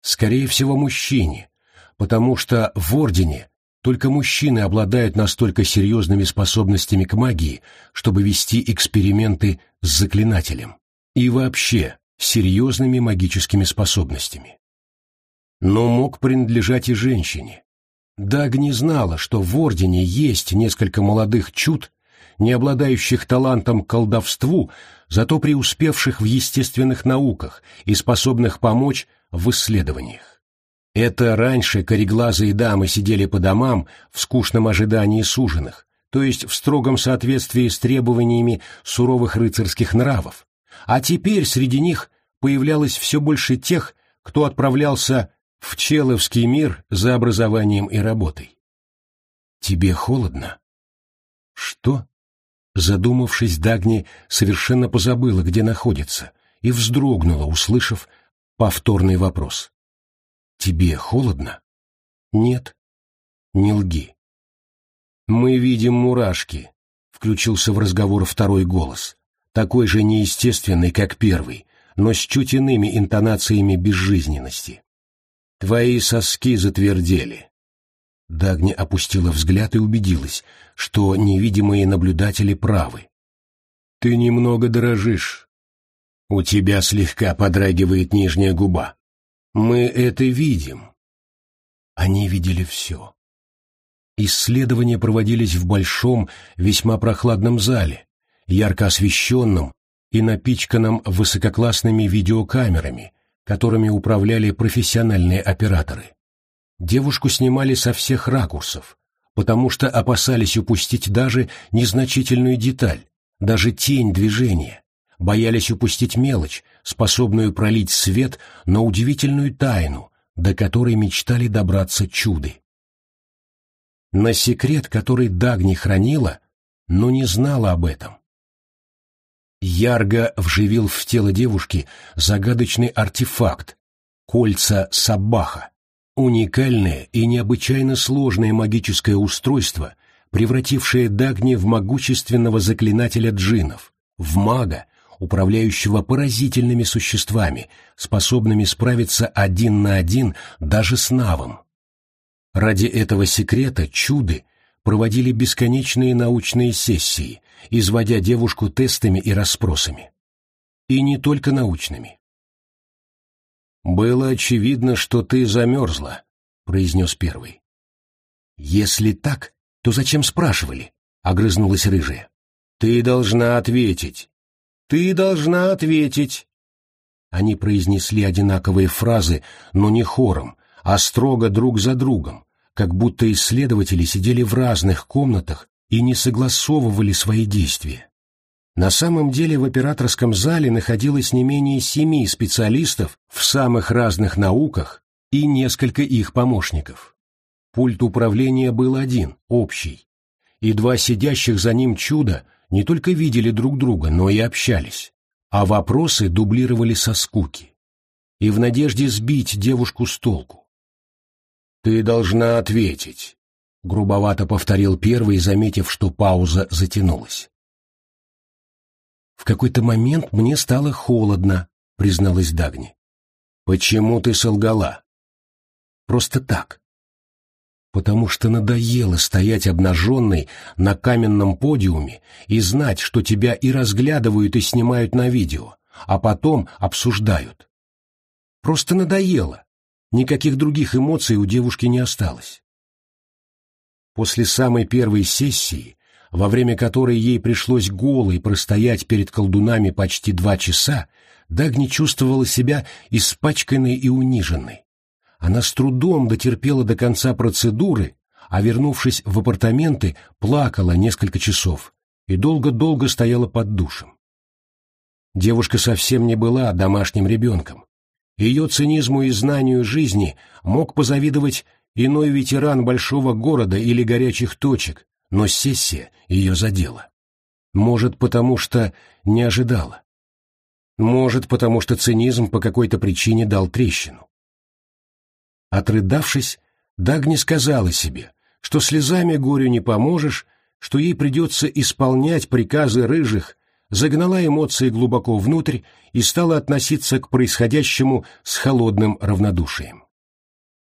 Скорее всего, мужчине, потому что в Ордене только мужчины обладают настолько серьезными способностями к магии, чтобы вести эксперименты с заклинателем. И вообще, серьезными магическими способностями. Но мог принадлежать и женщине. Дагни знала, что в Ордене есть несколько молодых чуд, не обладающих талантом к колдовству, зато преуспевших в естественных науках и способных помочь в исследованиях. Это раньше кореглазые дамы сидели по домам в скучном ожидании суженых, то есть в строгом соответствии с требованиями суровых рыцарских нравов. А теперь среди них появлялось все больше тех, кто отправлялся в Человский мир за образованием и работой. «Тебе холодно?» «Что?» Задумавшись, Дагни совершенно позабыла, где находится, и вздрогнула, услышав повторный вопрос. Тебе холодно? Нет. Не лги. Мы видим мурашки, включился в разговор второй голос, такой же неестественный, как первый, но с чуть иными интонациями безжизненности. Твои соски затвердели. Дагни опустила взгляд и убедилась, что невидимые наблюдатели правы. Ты немного дорожишь. У тебя слегка подрагивает нижняя губа. Мы это видим. Они видели все. Исследования проводились в большом, весьма прохладном зале, ярко освещенном и напичканном высококлассными видеокамерами, которыми управляли профессиональные операторы. Девушку снимали со всех ракурсов, потому что опасались упустить даже незначительную деталь, даже тень движения, боялись упустить мелочь, способную пролить свет на удивительную тайну, до которой мечтали добраться чуды. На секрет, который Дагни хранила, но не знала об этом. Ярго вживил в тело девушки загадочный артефакт — кольца Сабаха, уникальное и необычайно сложное магическое устройство, превратившее Дагни в могущественного заклинателя джинов, в мага, управляющего поразительными существами, способными справиться один на один даже с Навом. Ради этого секрета чуды проводили бесконечные научные сессии, изводя девушку тестами и расспросами. И не только научными. «Было очевидно, что ты замерзла», — произнес первый. «Если так, то зачем спрашивали?» — огрызнулась рыжая. «Ты должна ответить». «Ты должна ответить». Они произнесли одинаковые фразы, но не хором, а строго друг за другом, как будто исследователи сидели в разных комнатах и не согласовывали свои действия. На самом деле в операторском зале находилось не менее семи специалистов в самых разных науках и несколько их помощников. Пульт управления был один, общий, и два сидящих за ним чуда не только видели друг друга, но и общались, а вопросы дублировали со скуки. И в надежде сбить девушку с толку. «Ты должна ответить», — грубовато повторил первый, заметив, что пауза затянулась. «В какой-то момент мне стало холодно», — призналась Дагни. «Почему ты солгала?» «Просто так. Потому что надоело стоять обнаженной на каменном подиуме и знать, что тебя и разглядывают, и снимают на видео, а потом обсуждают. Просто надоело. Никаких других эмоций у девушки не осталось. После самой первой сессии, во время которой ей пришлось голой простоять перед колдунами почти два часа, Дагни чувствовала себя испачканной и униженной. Она с трудом дотерпела до конца процедуры, а, вернувшись в апартаменты, плакала несколько часов и долго-долго стояла под душем. Девушка совсем не была домашним ребенком. Ее цинизму и знанию жизни мог позавидовать иной ветеран большого города или горячих точек, но сессия ее задела. Может, потому что не ожидала. Может, потому что цинизм по какой-то причине дал трещину. Отрыдавшись, Дагни сказала себе, что слезами горю не поможешь, что ей придется исполнять приказы рыжих загнала эмоции глубоко внутрь и стала относиться к происходящему с холодным равнодушием.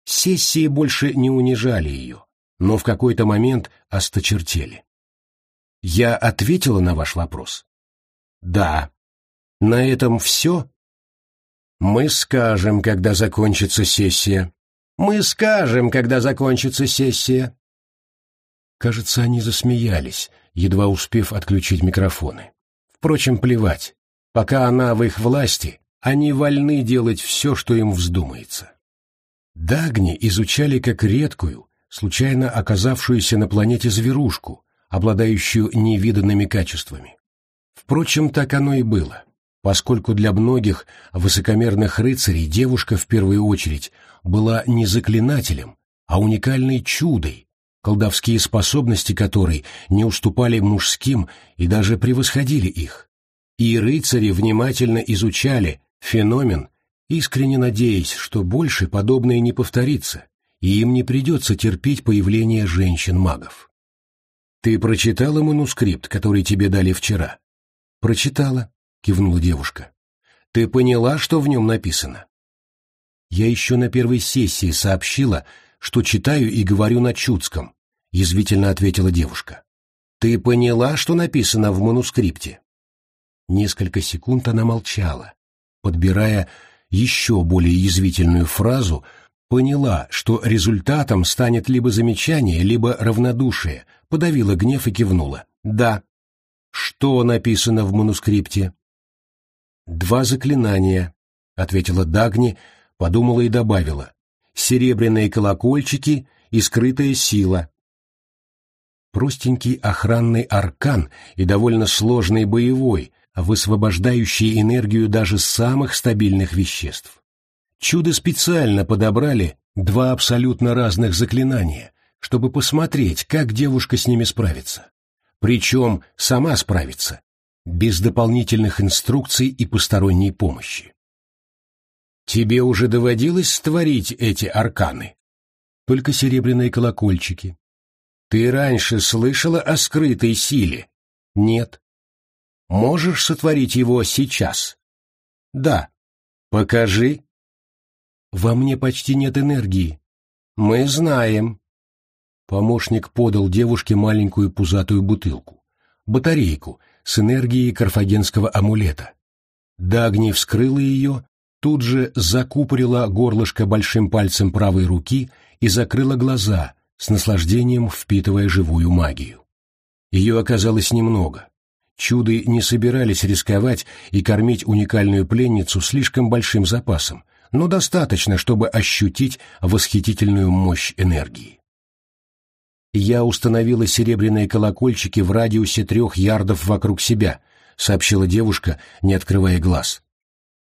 Сессии больше не унижали ее, но в какой-то момент осточертели. Я ответила на ваш вопрос? Да. На этом все? Мы скажем, когда закончится сессия. Мы скажем, когда закончится сессия. Кажется, они засмеялись, едва успев отключить микрофоны. Впрочем, плевать. Пока она в их власти, они вольны делать все, что им вздумается. Дагни изучали как редкую, случайно оказавшуюся на планете зверушку, обладающую невиданными качествами. Впрочем, так оно и было, поскольку для многих высокомерных рыцарей девушка в первую очередь была не заклинателем, а уникальной чудой, колдовские способности которой не уступали мужским и даже превосходили их. И рыцари внимательно изучали феномен, искренне надеясь, что больше подобное не повторится, и им не придется терпеть появление женщин-магов. «Ты прочитала манускрипт, который тебе дали вчера?» «Прочитала», — кивнула девушка. «Ты поняла, что в нем написано?» Я еще на первой сессии сообщила, что читаю и говорю на чудском, язвительно ответила девушка. Ты поняла, что написано в манускрипте? Несколько секунд она молчала, подбирая еще более язвительную фразу, поняла, что результатом станет либо замечание, либо равнодушие, подавила гнев и кивнула. «Да». «Что написано в манускрипте?» «Два заклинания», — ответила Дагни, подумала и добавила. «Серебряные колокольчики и скрытая сила». Простенький охранный аркан и довольно сложный боевой, высвобождающий энергию даже самых стабильных веществ. Чудо специально подобрали два абсолютно разных заклинания, чтобы посмотреть, как девушка с ними справится. Причем сама справится, без дополнительных инструкций и посторонней помощи. Тебе уже доводилось створить эти арканы? Только серебряные колокольчики. Ты раньше слышала о скрытой силе? Нет. Можешь сотворить его сейчас? Да. Покажи. Во мне почти нет энергии. Мы знаем. Помощник подал девушке маленькую пузатую бутылку, батарейку с энергией карфагенского амулета. Дагни вскрыла ее, тут же закупорила горлышко большим пальцем правой руки и закрыла глаза, с наслаждением впитывая живую магию. Ее оказалось немного. Чуды не собирались рисковать и кормить уникальную пленницу слишком большим запасом, но достаточно, чтобы ощутить восхитительную мощь энергии. «Я установила серебряные колокольчики в радиусе трех ярдов вокруг себя», — сообщила девушка, не открывая глаз.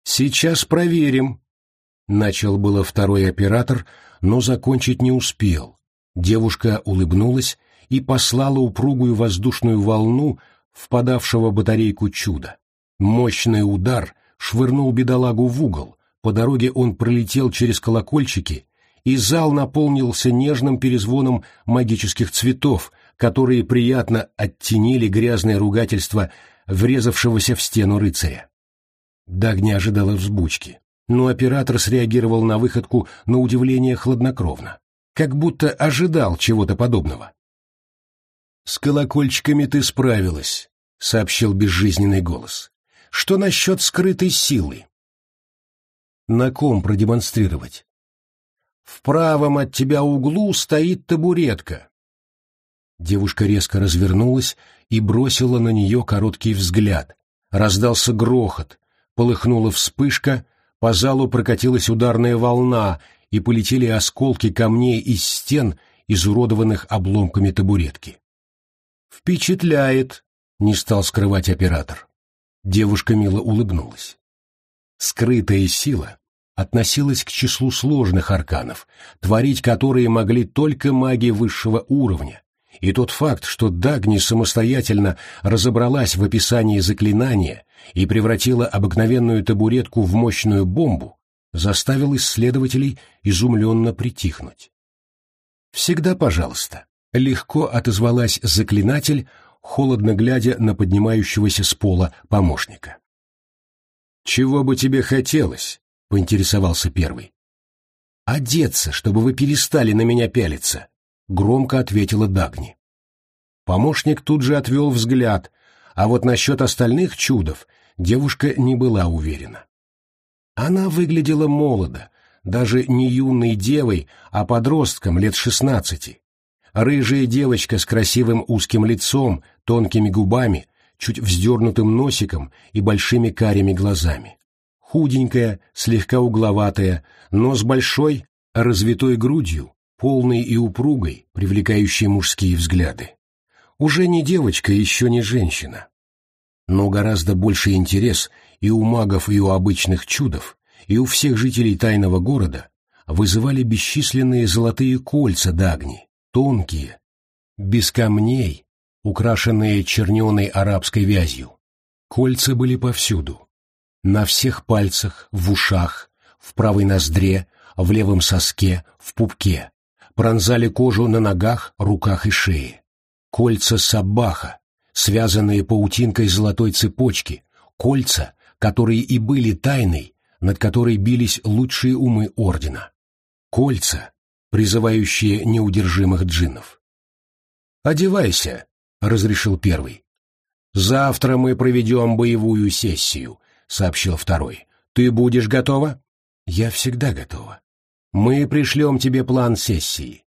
«Сейчас проверим», — начал было второй оператор, но закончить не успел. Девушка улыбнулась и послала упругую воздушную волну впадавшего батарейку чуда. Мощный удар швырнул бедолагу в угол, по дороге он пролетел через колокольчики, и зал наполнился нежным перезвоном магических цветов, которые приятно оттенили грязное ругательство врезавшегося в стену рыцаря. Даг не ожидала взбучки, но оператор среагировал на выходку на удивление хладнокровно, как будто ожидал чего-то подобного. «С колокольчиками ты справилась», — сообщил безжизненный голос. «Что насчет скрытой силы?» «На ком продемонстрировать?» «В правом от тебя углу стоит табуретка». Девушка резко развернулась и бросила на нее короткий взгляд. Раздался грохот, полыхнула вспышка, по залу прокатилась ударная волна, и полетели осколки камней из стен, изуродованных обломками табуретки. «Впечатляет», — не стал скрывать оператор. Девушка мило улыбнулась. Скрытая сила относилась к числу сложных арканов, творить которые могли только маги высшего уровня, и тот факт, что Дагни самостоятельно разобралась в описании заклинания и превратила обыкновенную табуретку в мощную бомбу, заставил исследователей изумленно притихнуть. «Всегда пожалуйста», — легко отозвалась заклинатель, холодно глядя на поднимающегося с пола помощника. «Чего бы тебе хотелось?» — поинтересовался первый. «Одеться, чтобы вы перестали на меня пялиться», — громко ответила Дагни. Помощник тут же отвел взгляд, а вот насчет остальных чудов девушка не была уверена. Она выглядела молодо, даже не юной девой, а подростком лет шестнадцати. Рыжая девочка с красивым узким лицом, тонкими губами, чуть вздернутым носиком и большими карими глазами. Худенькая, слегка угловатая, но с большой, развитой грудью, полной и упругой, привлекающей мужские взгляды. Уже не девочка, еще не женщина. Но гораздо больше интерес и у магов, и у обычных чудов, и у всех жителей тайного города вызывали бесчисленные золотые кольца Дагни, тонкие, без камней, украшенные черненой арабской вязью. Кольца были повсюду. На всех пальцах, в ушах, в правой ноздре, в левом соске, в пупке. Пронзали кожу на ногах, руках и шее. Кольца сабаха, связанные паутинкой золотой цепочки, кольца, которые и были тайной, над которой бились лучшие умы Ордена. Кольца, призывающие неудержимых джиннов. «Одевайся», — разрешил первый. «Завтра мы проведем боевую сессию», — сообщил второй. «Ты будешь готова?» «Я всегда готова. Мы пришлем тебе план сессии.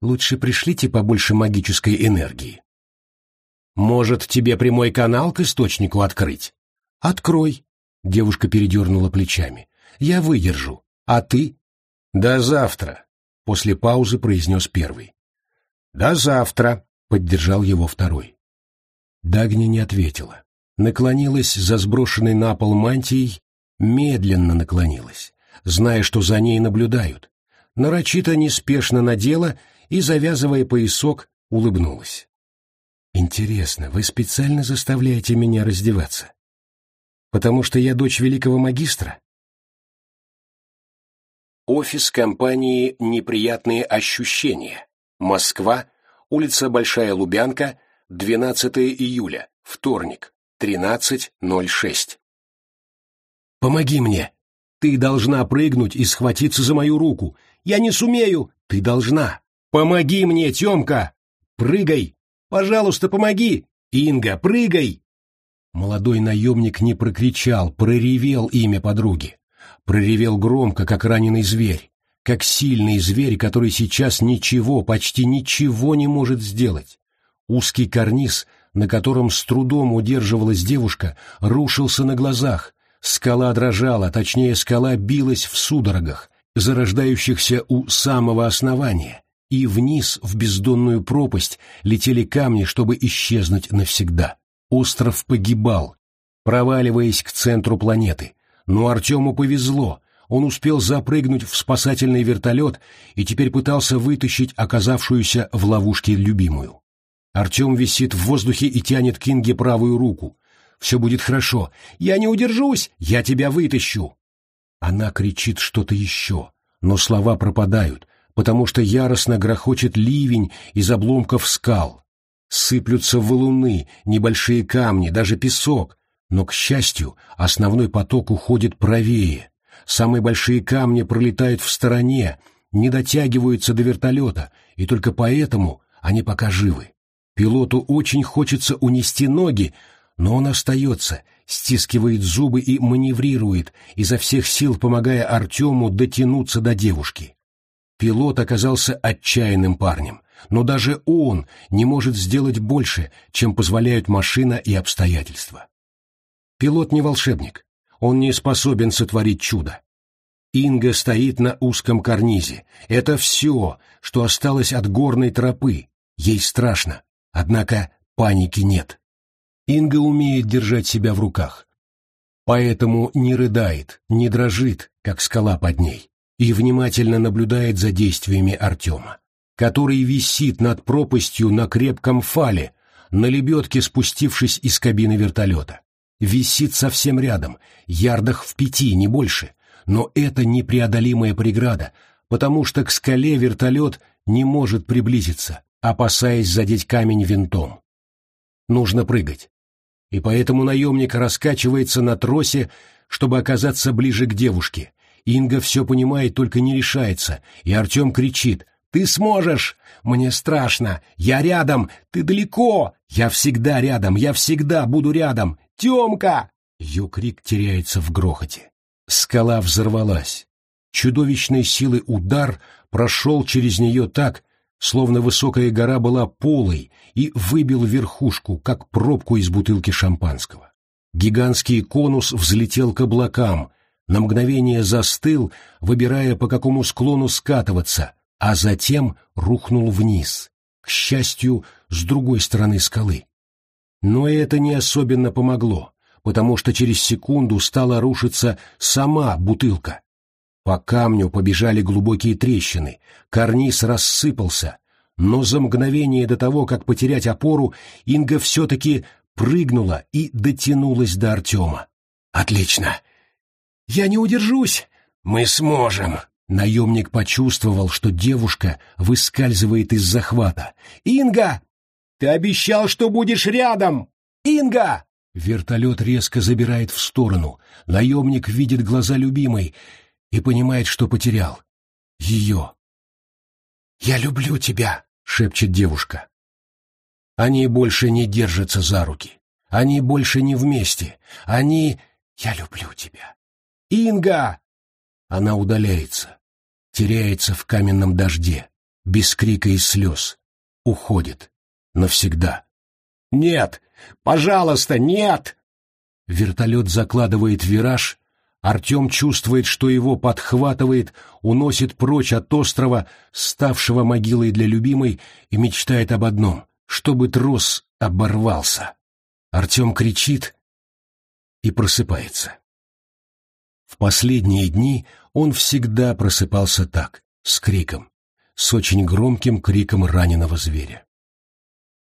Лучше пришлите побольше магической энергии». «Может, тебе прямой канал к источнику открыть?» «Открой», — девушка передернула плечами. «Я выдержу. А ты?» «До завтра», — после паузы произнес первый. «До завтра», — поддержал его второй. Дагни не ответила. Наклонилась за сброшенной на пол мантией, медленно наклонилась, зная, что за ней наблюдают. Нарочито неспешно надела и, завязывая поясок, улыбнулась. «Интересно, вы специально заставляете меня раздеваться? Потому что я дочь великого магистра?» Офис компании «Неприятные ощущения». Москва, улица Большая Лубянка, 12 июля, вторник, 13.06. «Помоги мне! Ты должна прыгнуть и схватиться за мою руку! Я не сумею! Ты должна! Помоги мне, Темка! Прыгай! Пожалуйста, помоги! Инга, прыгай!» Молодой наемник не прокричал, проревел имя подруги. Проревел громко, как раненый зверь, как сильный зверь, который сейчас ничего, почти ничего не может сделать. Узкий карниз, на котором с трудом удерживалась девушка, рушился на глазах. Скала дрожала, точнее, скала билась в судорогах, зарождающихся у самого основания, и вниз в бездонную пропасть летели камни, чтобы исчезнуть навсегда. Остров погибал, проваливаясь к центру планеты. Но Артему повезло, он успел запрыгнуть в спасательный вертолет и теперь пытался вытащить оказавшуюся в ловушке любимую. Артем висит в воздухе и тянет Кинге правую руку. «Все будет хорошо. Я не удержусь. Я тебя вытащу». Она кричит что-то еще, но слова пропадают, потому что яростно грохочет ливень из обломков скал. Сыплются валуны, небольшие камни, даже песок, но, к счастью, основной поток уходит правее. Самые большие камни пролетают в стороне, не дотягиваются до вертолета, и только поэтому они пока живы. Пилоту очень хочется унести ноги, но он остается, стискивает зубы и маневрирует, изо всех сил помогая Артему дотянуться до девушки. Пилот оказался отчаянным парнем, но даже он не может сделать больше, чем позволяют машина и обстоятельства. Пилот не волшебник, он не способен сотворить чудо. Инга стоит на узком карнизе. Это все, что осталось от горной тропы. Ей страшно. Однако паники нет. Инга умеет держать себя в руках. Поэтому не рыдает, не дрожит, как скала под ней, и внимательно наблюдает за действиями Артема, который висит над пропастью на крепком фале, на лебедке спустившись из кабины вертолета. Висит совсем рядом, ярдах в пяти, не больше, но это непреодолимая преграда, потому что к скале вертолет не может приблизиться, опасаясь задеть камень винтом. Нужно прыгать. И поэтому наемник раскачивается на тросе, чтобы оказаться ближе к девушке. Инга все понимает, только не решается, и Артем кричит «Ты сможешь! Мне страшно! Я рядом! Ты далеко! Я всегда рядом! Я всегда буду рядом! Темка!» Ее крик теряется в грохоте. Скала взорвалась. Чудовищной силы удар прошел через нее так, словно высокая гора была полой, и выбил верхушку, как пробку из бутылки шампанского. Гигантский конус взлетел к облакам, на мгновение застыл, выбирая, по какому склону скатываться, а затем рухнул вниз, к счастью, с другой стороны скалы. Но это не особенно помогло, потому что через секунду стала рушиться сама бутылка, по камню побежали глубокие трещины, карниз рассыпался, но за мгновение до того, как потерять опору, Инга все-таки прыгнула и дотянулась до Артема. «Отлично! Я не удержусь! Мы сможем!» Наемник почувствовал, что девушка выскальзывает из захвата. «Инга! Ты обещал, что будешь рядом! Инга!» Вертолет резко забирает в сторону. Наемник видит глаза любимой и понимает, что потерял. Ее. «Я люблю тебя», — шепчет девушка. Они больше не держатся за руки. Они больше не вместе. Они... «Я люблю тебя». «Инга!» Она удаляется, теряется в каменном дожде, без крика и слез, уходит навсегда. «Нет! Пожалуйста, нет!» Вертолет закладывает вираж, Артем чувствует, что его подхватывает, уносит прочь от острова, ставшего могилой для любимой, и мечтает об одном — чтобы трос оборвался. Артем кричит и просыпается. В последние дни он всегда просыпался так, с криком, с очень громким криком раненого зверя.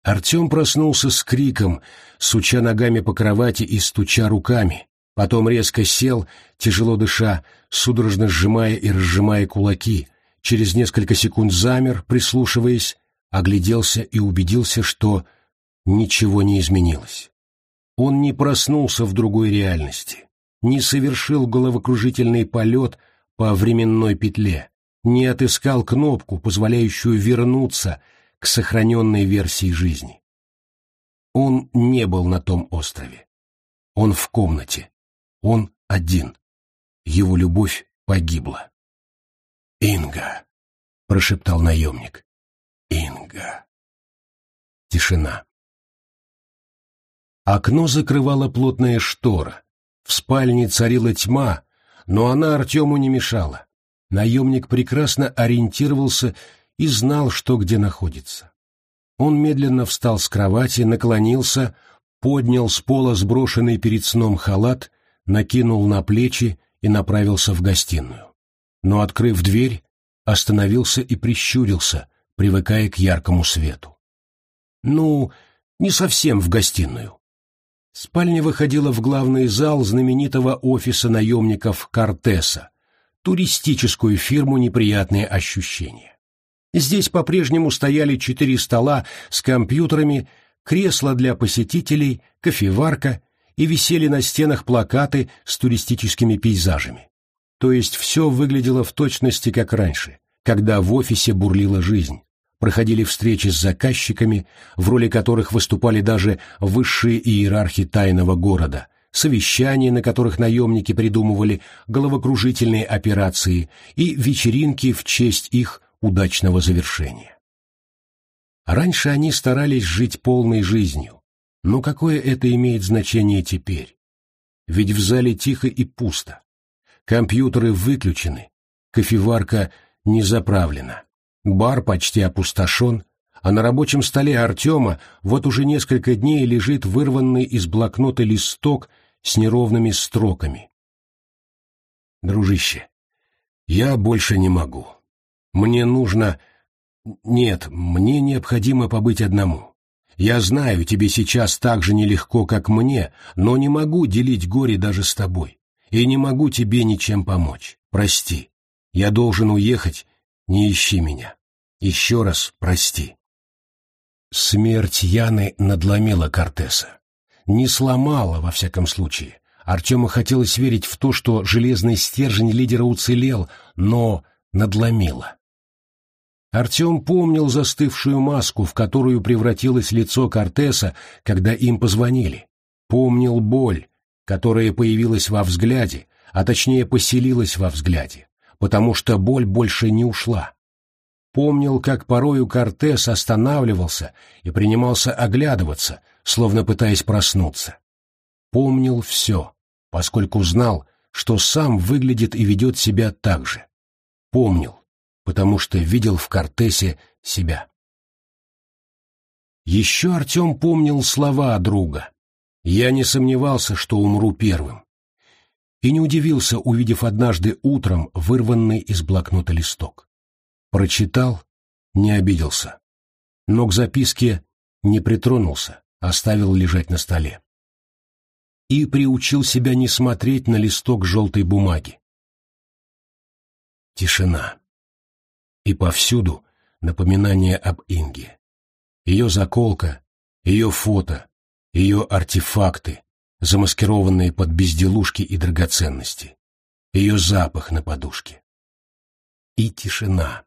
Артем проснулся с криком, суча ногами по кровати и стуча руками, потом резко сел, тяжело дыша, судорожно сжимая и разжимая кулаки, через несколько секунд замер, прислушиваясь, огляделся и убедился, что ничего не изменилось. Он не проснулся в другой реальности, не совершил головокружительный полет по временной петле, не отыскал кнопку, позволяющую вернуться к сохраненной версии жизни. Он не был на том острове. Он в комнате. Он один. Его любовь погибла. «Инга!» — прошептал наемник. «Инга!» Тишина. Окно закрывала плотная штора. В спальне царила тьма, но она Артему не мешала. Наемник прекрасно ориентировался и знал, что где находится. Он медленно встал с кровати, наклонился, поднял с пола сброшенный перед сном халат, накинул на плечи и направился в гостиную. Но, открыв дверь, остановился и прищурился, привыкая к яркому свету. Ну, не совсем в гостиную. Спальня выходила в главный зал знаменитого офиса наемников Кортеса, туристическую фирму «Неприятные ощущения». Здесь по-прежнему стояли четыре стола с компьютерами, кресла для посетителей, кофеварка и висели на стенах плакаты с туристическими пейзажами. То есть все выглядело в точности как раньше, когда в офисе бурлила жизнь. Проходили встречи с заказчиками, в роли которых выступали даже высшие иерархи тайного города, совещания, на которых наемники придумывали головокружительные операции и вечеринки в честь их удачного завершения. Раньше они старались жить полной жизнью, но какое это имеет значение теперь? Ведь в зале тихо и пусто. Компьютеры выключены, кофеварка не заправлена, бар почти опустошен, а на рабочем столе Артема вот уже несколько дней лежит вырванный из блокнота листок с неровными строками. «Дружище, я больше не могу. Мне нужно... Нет, мне необходимо побыть одному. Я знаю, тебе сейчас так же нелегко, как мне, но не могу делить горе даже с тобой. И не могу тебе ничем помочь. Прости. Я должен уехать, не ищи меня. Еще раз прости. Смерть Яны надломила Кортеса. Не сломала, во всяком случае. Артему хотелось верить в то, что железный стержень лидера уцелел, но надломила. Артем помнил застывшую маску, в которую превратилось лицо Кортеса, когда им позвонили. Помнил боль, которая появилась во взгляде, а точнее поселилась во взгляде, потому что боль больше не ушла. Помнил, как порою Кортес останавливался и принимался оглядываться, словно пытаясь проснуться. Помнил все, поскольку знал, что сам выглядит и ведет себя так же. Помнил, потому что видел в Кортесе себя. Еще Артем помнил слова друга. «Я не сомневался, что умру первым». И не удивился, увидев однажды утром вырванный из блокнота листок. Прочитал, не обиделся. Но к записке не притронулся, оставил лежать на столе. И приучил себя не смотреть на листок желтой бумаги. Тишина и повсюду напоминание об Инге. Ее заколка, ее фото, ее артефакты, замаскированные под безделушки и драгоценности, ее запах на подушке. И тишина.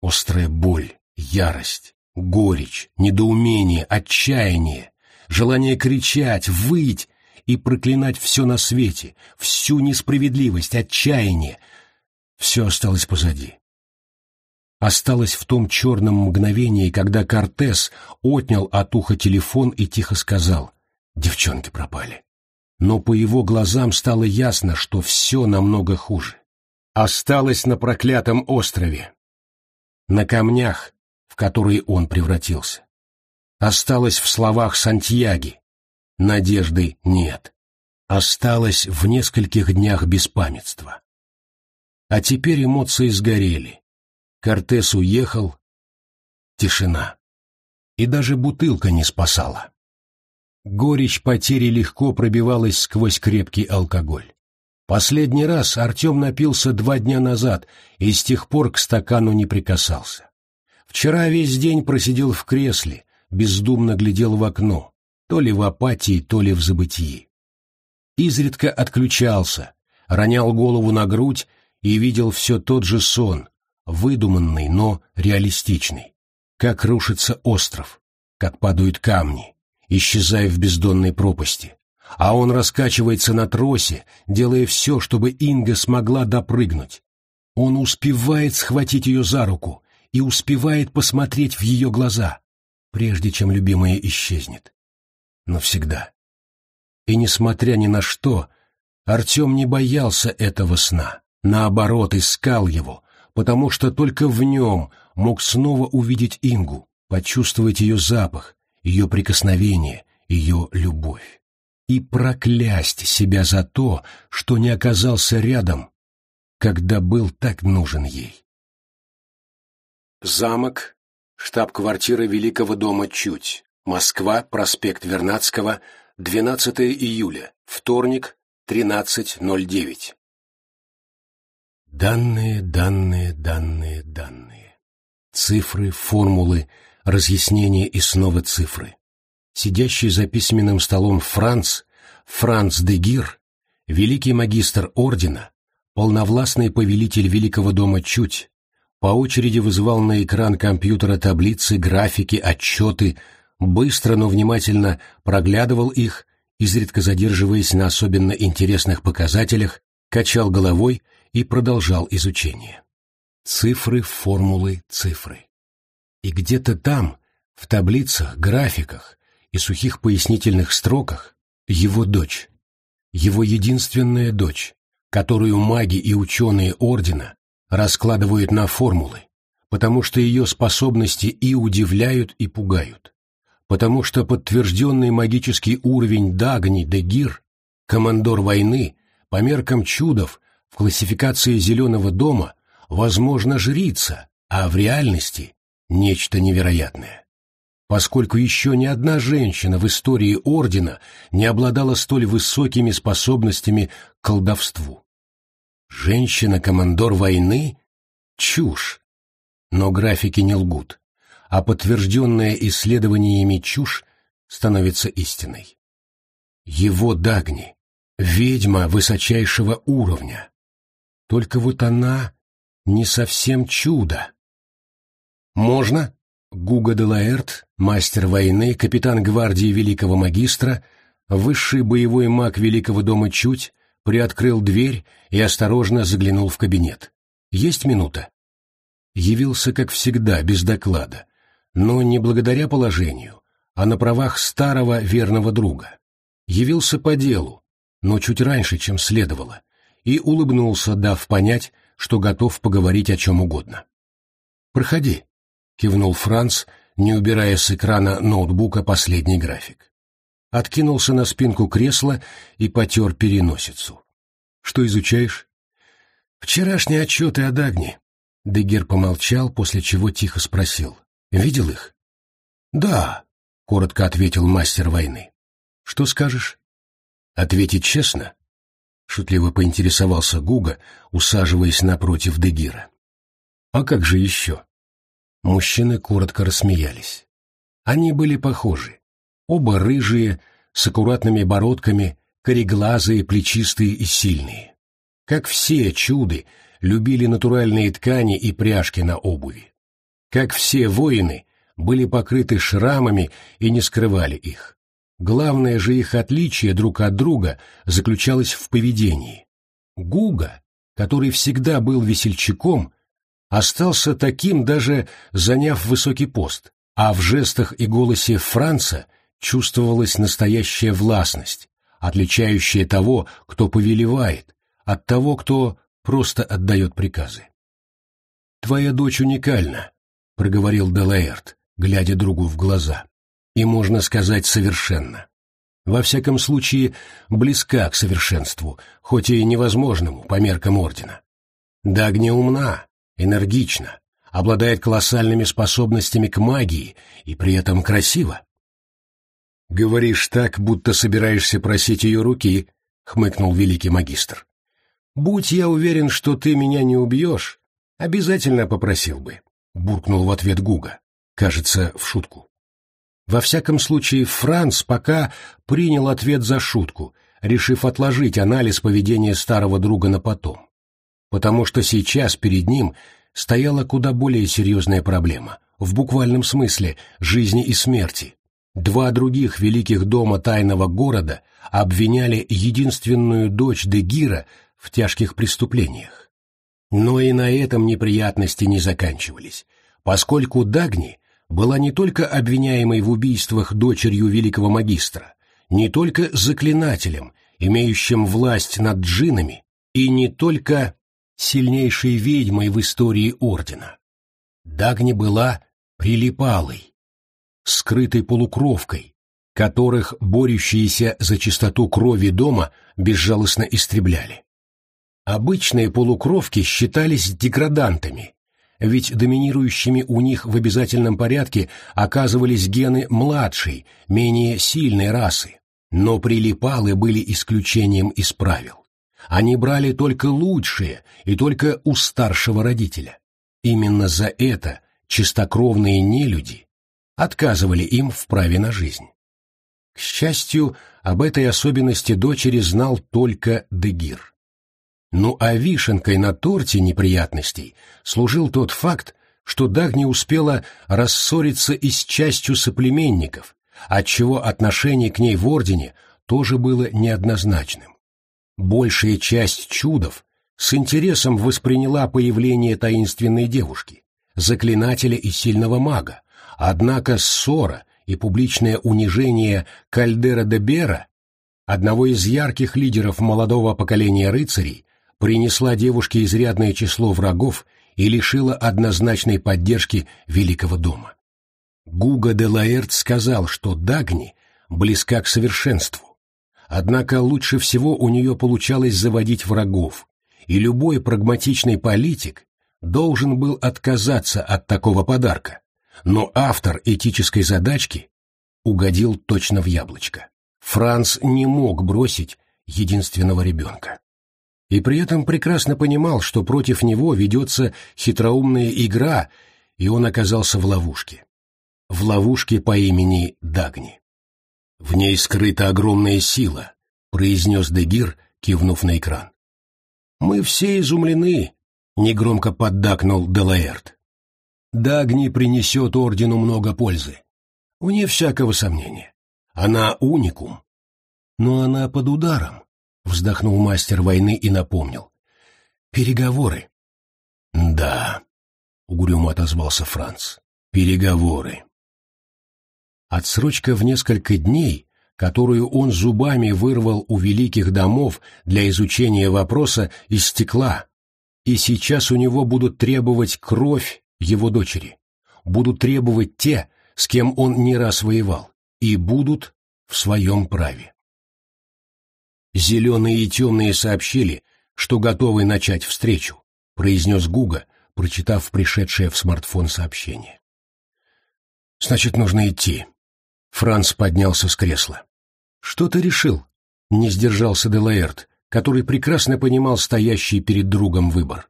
Острая боль, ярость, горечь, недоумение, отчаяние, желание кричать, выть и проклинать все на свете, всю несправедливость, отчаяние. Все осталось позади. Осталось в том черном мгновении, когда Кортес отнял от уха телефон и тихо сказал «Девчонки пропали». Но по его глазам стало ясно, что все намного хуже. Осталось на проклятом острове, на камнях, в которые он превратился. Осталось в словах Сантьяги. Надежды нет. Осталось в нескольких днях беспамятства. А теперь эмоции сгорели. Кортес уехал. Тишина. И даже бутылка не спасала. Горечь потери легко пробивалась сквозь крепкий алкоголь. Последний раз Артем напился два дня назад и с тех пор к стакану не прикасался. Вчера весь день просидел в кресле, бездумно глядел в окно, то ли в апатии, то ли в забытии. Изредка отключался, ронял голову на грудь и видел все тот же сон, выдуманный, но реалистичный. Как рушится остров, как падают камни, исчезая в бездонной пропасти, а он раскачивается на тросе, делая все, чтобы Инга смогла допрыгнуть. Он успевает схватить ее за руку и успевает посмотреть в ее глаза, прежде чем любимая исчезнет. Навсегда. И несмотря ни на что, Артем не боялся этого сна, наоборот, искал его, потому что только в нем мог снова увидеть Ингу, почувствовать ее запах, ее прикосновение, ее любовь и проклясть себя за то, что не оказался рядом, когда был так нужен ей. Замок, штаб-квартира Великого дома Чуть, Москва, проспект Вернадского, 12 июля, вторник, 13.09. Данные, данные, данные, данные. Цифры, формулы, разъяснения и снова цифры сидящий за письменным столом Франц, Франц де Гир, великий магистр ордена, полновластный повелитель Великого дома Чуть, по очереди вызывал на экран компьютера таблицы, графики, отчеты, быстро, но внимательно проглядывал их, изредка задерживаясь на особенно интересных показателях, качал головой и продолжал изучение. Цифры, формулы, цифры. И где-то там, в таблицах, графиках, и сухих пояснительных строках его дочь, его единственная дочь, которую маги и ученые Ордена раскладывают на формулы, потому что ее способности и удивляют, и пугают, потому что подтвержденный магический уровень Дагни де Гир, командор войны, по меркам чудов в классификации Зеленого дома, возможно, жрица, а в реальности – нечто невероятное поскольку еще ни одна женщина в истории Ордена не обладала столь высокими способностями к колдовству. Женщина-командор войны — чушь. Но графики не лгут, а подтвержденная исследованиями чушь становится истиной. Его Дагни — ведьма высочайшего уровня. Только вот она не совсем чудо. «Можно?» Гуга де Лаэрт, мастер войны, капитан гвардии великого магистра, высший боевой маг великого дома Чуть, приоткрыл дверь и осторожно заглянул в кабинет. «Есть минута?» Явился, как всегда, без доклада, но не благодаря положению, а на правах старого верного друга. Явился по делу, но чуть раньше, чем следовало, и улыбнулся, дав понять, что готов поговорить о чем угодно. «Проходи», — кивнул Франц, не убирая с экрана ноутбука последний график. Откинулся на спинку кресла и потер переносицу. «Что изучаешь?» «Вчерашние отчеты о Дагне». Дегер помолчал, после чего тихо спросил. «Видел их?» «Да», — коротко ответил мастер войны. «Что скажешь?» «Ответить честно?» — шутливо поинтересовался Гуга, усаживаясь напротив Дегира. «А как же еще?» Мужчины коротко рассмеялись. Они были похожи. Оба рыжие, с аккуратными бородками, кореглазые, плечистые и сильные. Как все чуды любили натуральные ткани и пряжки на обуви. Как все воины были покрыты шрамами и не скрывали их. Главное же их отличие друг от друга заключалось в поведении. Гуга, который всегда был весельчаком, остался таким, даже заняв высокий пост, а в жестах и голосе Франца чувствовалась настоящая властность, отличающая того, кто повелевает, от того, кто просто отдает приказы. «Твоя дочь уникальна», — проговорил Делаэрт, глядя другу в глаза, — «и, можно сказать, совершенно. Во всяком случае, близка к совершенству, хоть и невозможному по меркам Ордена. Дагни умна, энергична, обладает колоссальными способностями к магии и при этом красиво. «Говоришь так, будто собираешься просить ее руки», — хмыкнул великий магистр. «Будь я уверен, что ты меня не убьешь, обязательно попросил бы», — буркнул в ответ Гуга, кажется, в шутку. Во всяком случае, Франц пока принял ответ за шутку, решив отложить анализ поведения старого друга на потом. Потому что сейчас перед ним стояла куда более серьезная проблема, в буквальном смысле жизни и смерти. Два других великих дома тайного города обвиняли единственную дочь Дегира в тяжких преступлениях. Но и на этом неприятности не заканчивались, поскольку Дагни была не только обвиняемой в убийствах дочерью великого магистра, не только заклинателем, имеющим власть над джинами, и не только сильнейшей ведьмой в истории Ордена. Дагни была прилипалой, скрытой полукровкой, которых борющиеся за чистоту крови дома безжалостно истребляли. Обычные полукровки считались деградантами, ведь доминирующими у них в обязательном порядке оказывались гены младшей, менее сильной расы, но прилипалы были исключением из правил. Они брали только лучшие и только у старшего родителя. Именно за это чистокровные нелюди отказывали им в праве на жизнь. К счастью, об этой особенности дочери знал только Дегир. Ну а вишенкой на торте неприятностей служил тот факт, что Дагни успела рассориться и с частью соплеменников, отчего отношение к ней в Ордене тоже было неоднозначным. Большая часть чудов с интересом восприняла появление таинственной девушки, заклинателя и сильного мага, однако ссора и публичное унижение Кальдера де Бера, одного из ярких лидеров молодого поколения рыцарей, принесла девушке изрядное число врагов и лишила однозначной поддержки Великого дома. Гуга де Лаэрт сказал, что Дагни близка к совершенству, Однако лучше всего у нее получалось заводить врагов, и любой прагматичный политик должен был отказаться от такого подарка. Но автор этической задачки угодил точно в яблочко. Франц не мог бросить единственного ребенка. И при этом прекрасно понимал, что против него ведется хитроумная игра, и он оказался в ловушке. В ловушке по имени Дагни. В ней скрыта огромная сила, произнес Дегир, кивнув на экран. Мы все изумлены, негромко поддакнул Делаэрт. Дагни принесет ордену много пользы. Вне всякого сомнения. Она уникум. Но она под ударом, вздохнул мастер войны и напомнил. Переговоры. Да, угрюмо отозвался Франц. Переговоры. Отсрочка в несколько дней, которую он зубами вырвал у великих домов для изучения вопроса, истекла, и сейчас у него будут требовать кровь его дочери, будут требовать те, с кем он не раз воевал, и будут в своем праве. Зеленые и темные сообщили, что готовы начать встречу, произнес Гуга, прочитав пришедшее в смартфон сообщение. Значит, нужно идти. Франц поднялся с кресла. «Что ты решил?» — не сдержался Делаэрт, который прекрасно понимал стоящий перед другом выбор.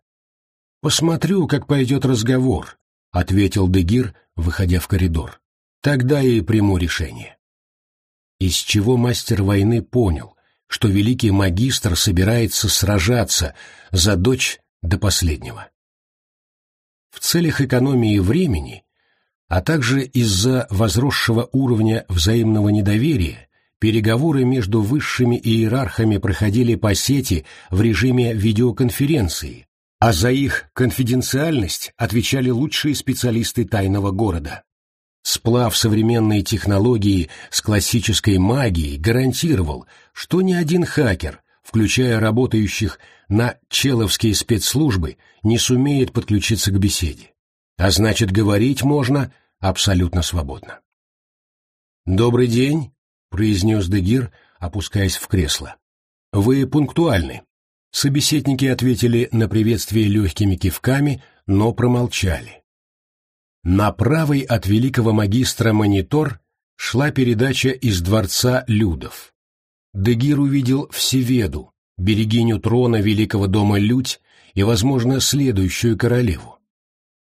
«Посмотрю, как пойдет разговор», — ответил Дегир, выходя в коридор. «Тогда и приму решение». из чего мастер войны понял, что великий магистр собирается сражаться за дочь до последнего. В целях экономии времени, а также из-за возросшего уровня взаимного недоверия, переговоры между высшими иерархами проходили по сети в режиме видеоконференции, а за их конфиденциальность отвечали лучшие специалисты тайного города. Сплав современной технологии с классической магией гарантировал, что ни один хакер, включая работающих на человские спецслужбы, не сумеет подключиться к беседе. А значит, говорить можно абсолютно свободно. «Добрый день», — произнес Дегир, опускаясь в кресло. «Вы пунктуальны. Собеседники ответили на приветствие легкими кивками, но промолчали. На правой от великого магистра монитор шла передача из дворца Людов. Дегир увидел Всеведу, берегиню трона великого дома Людь и, возможно, следующую королеву.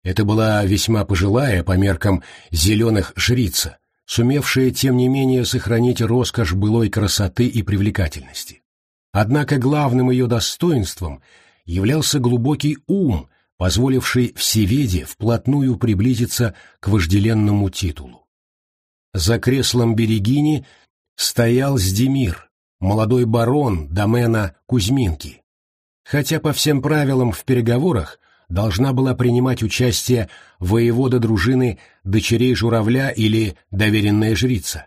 Это была весьма пожилая по меркам зеленых жрица, сумевшая, тем не менее, сохранить роскошь былой красоты и привлекательности. Однако главным ее достоинством являлся глубокий ум, позволивший Всеведе вплотную приблизиться к вожделенному титулу. За креслом Берегини стоял Сдемир, молодой барон домена Кузьминки. Хотя по всем правилам в переговорах должна была принимать участие воевода дружины дочерей журавля или доверенная жрица.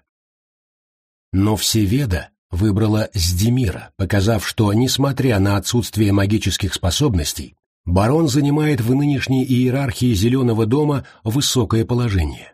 Но Всеведа выбрала Сдемира, показав, что, несмотря на отсутствие магических способностей, барон занимает в нынешней иерархии Зеленого дома высокое положение.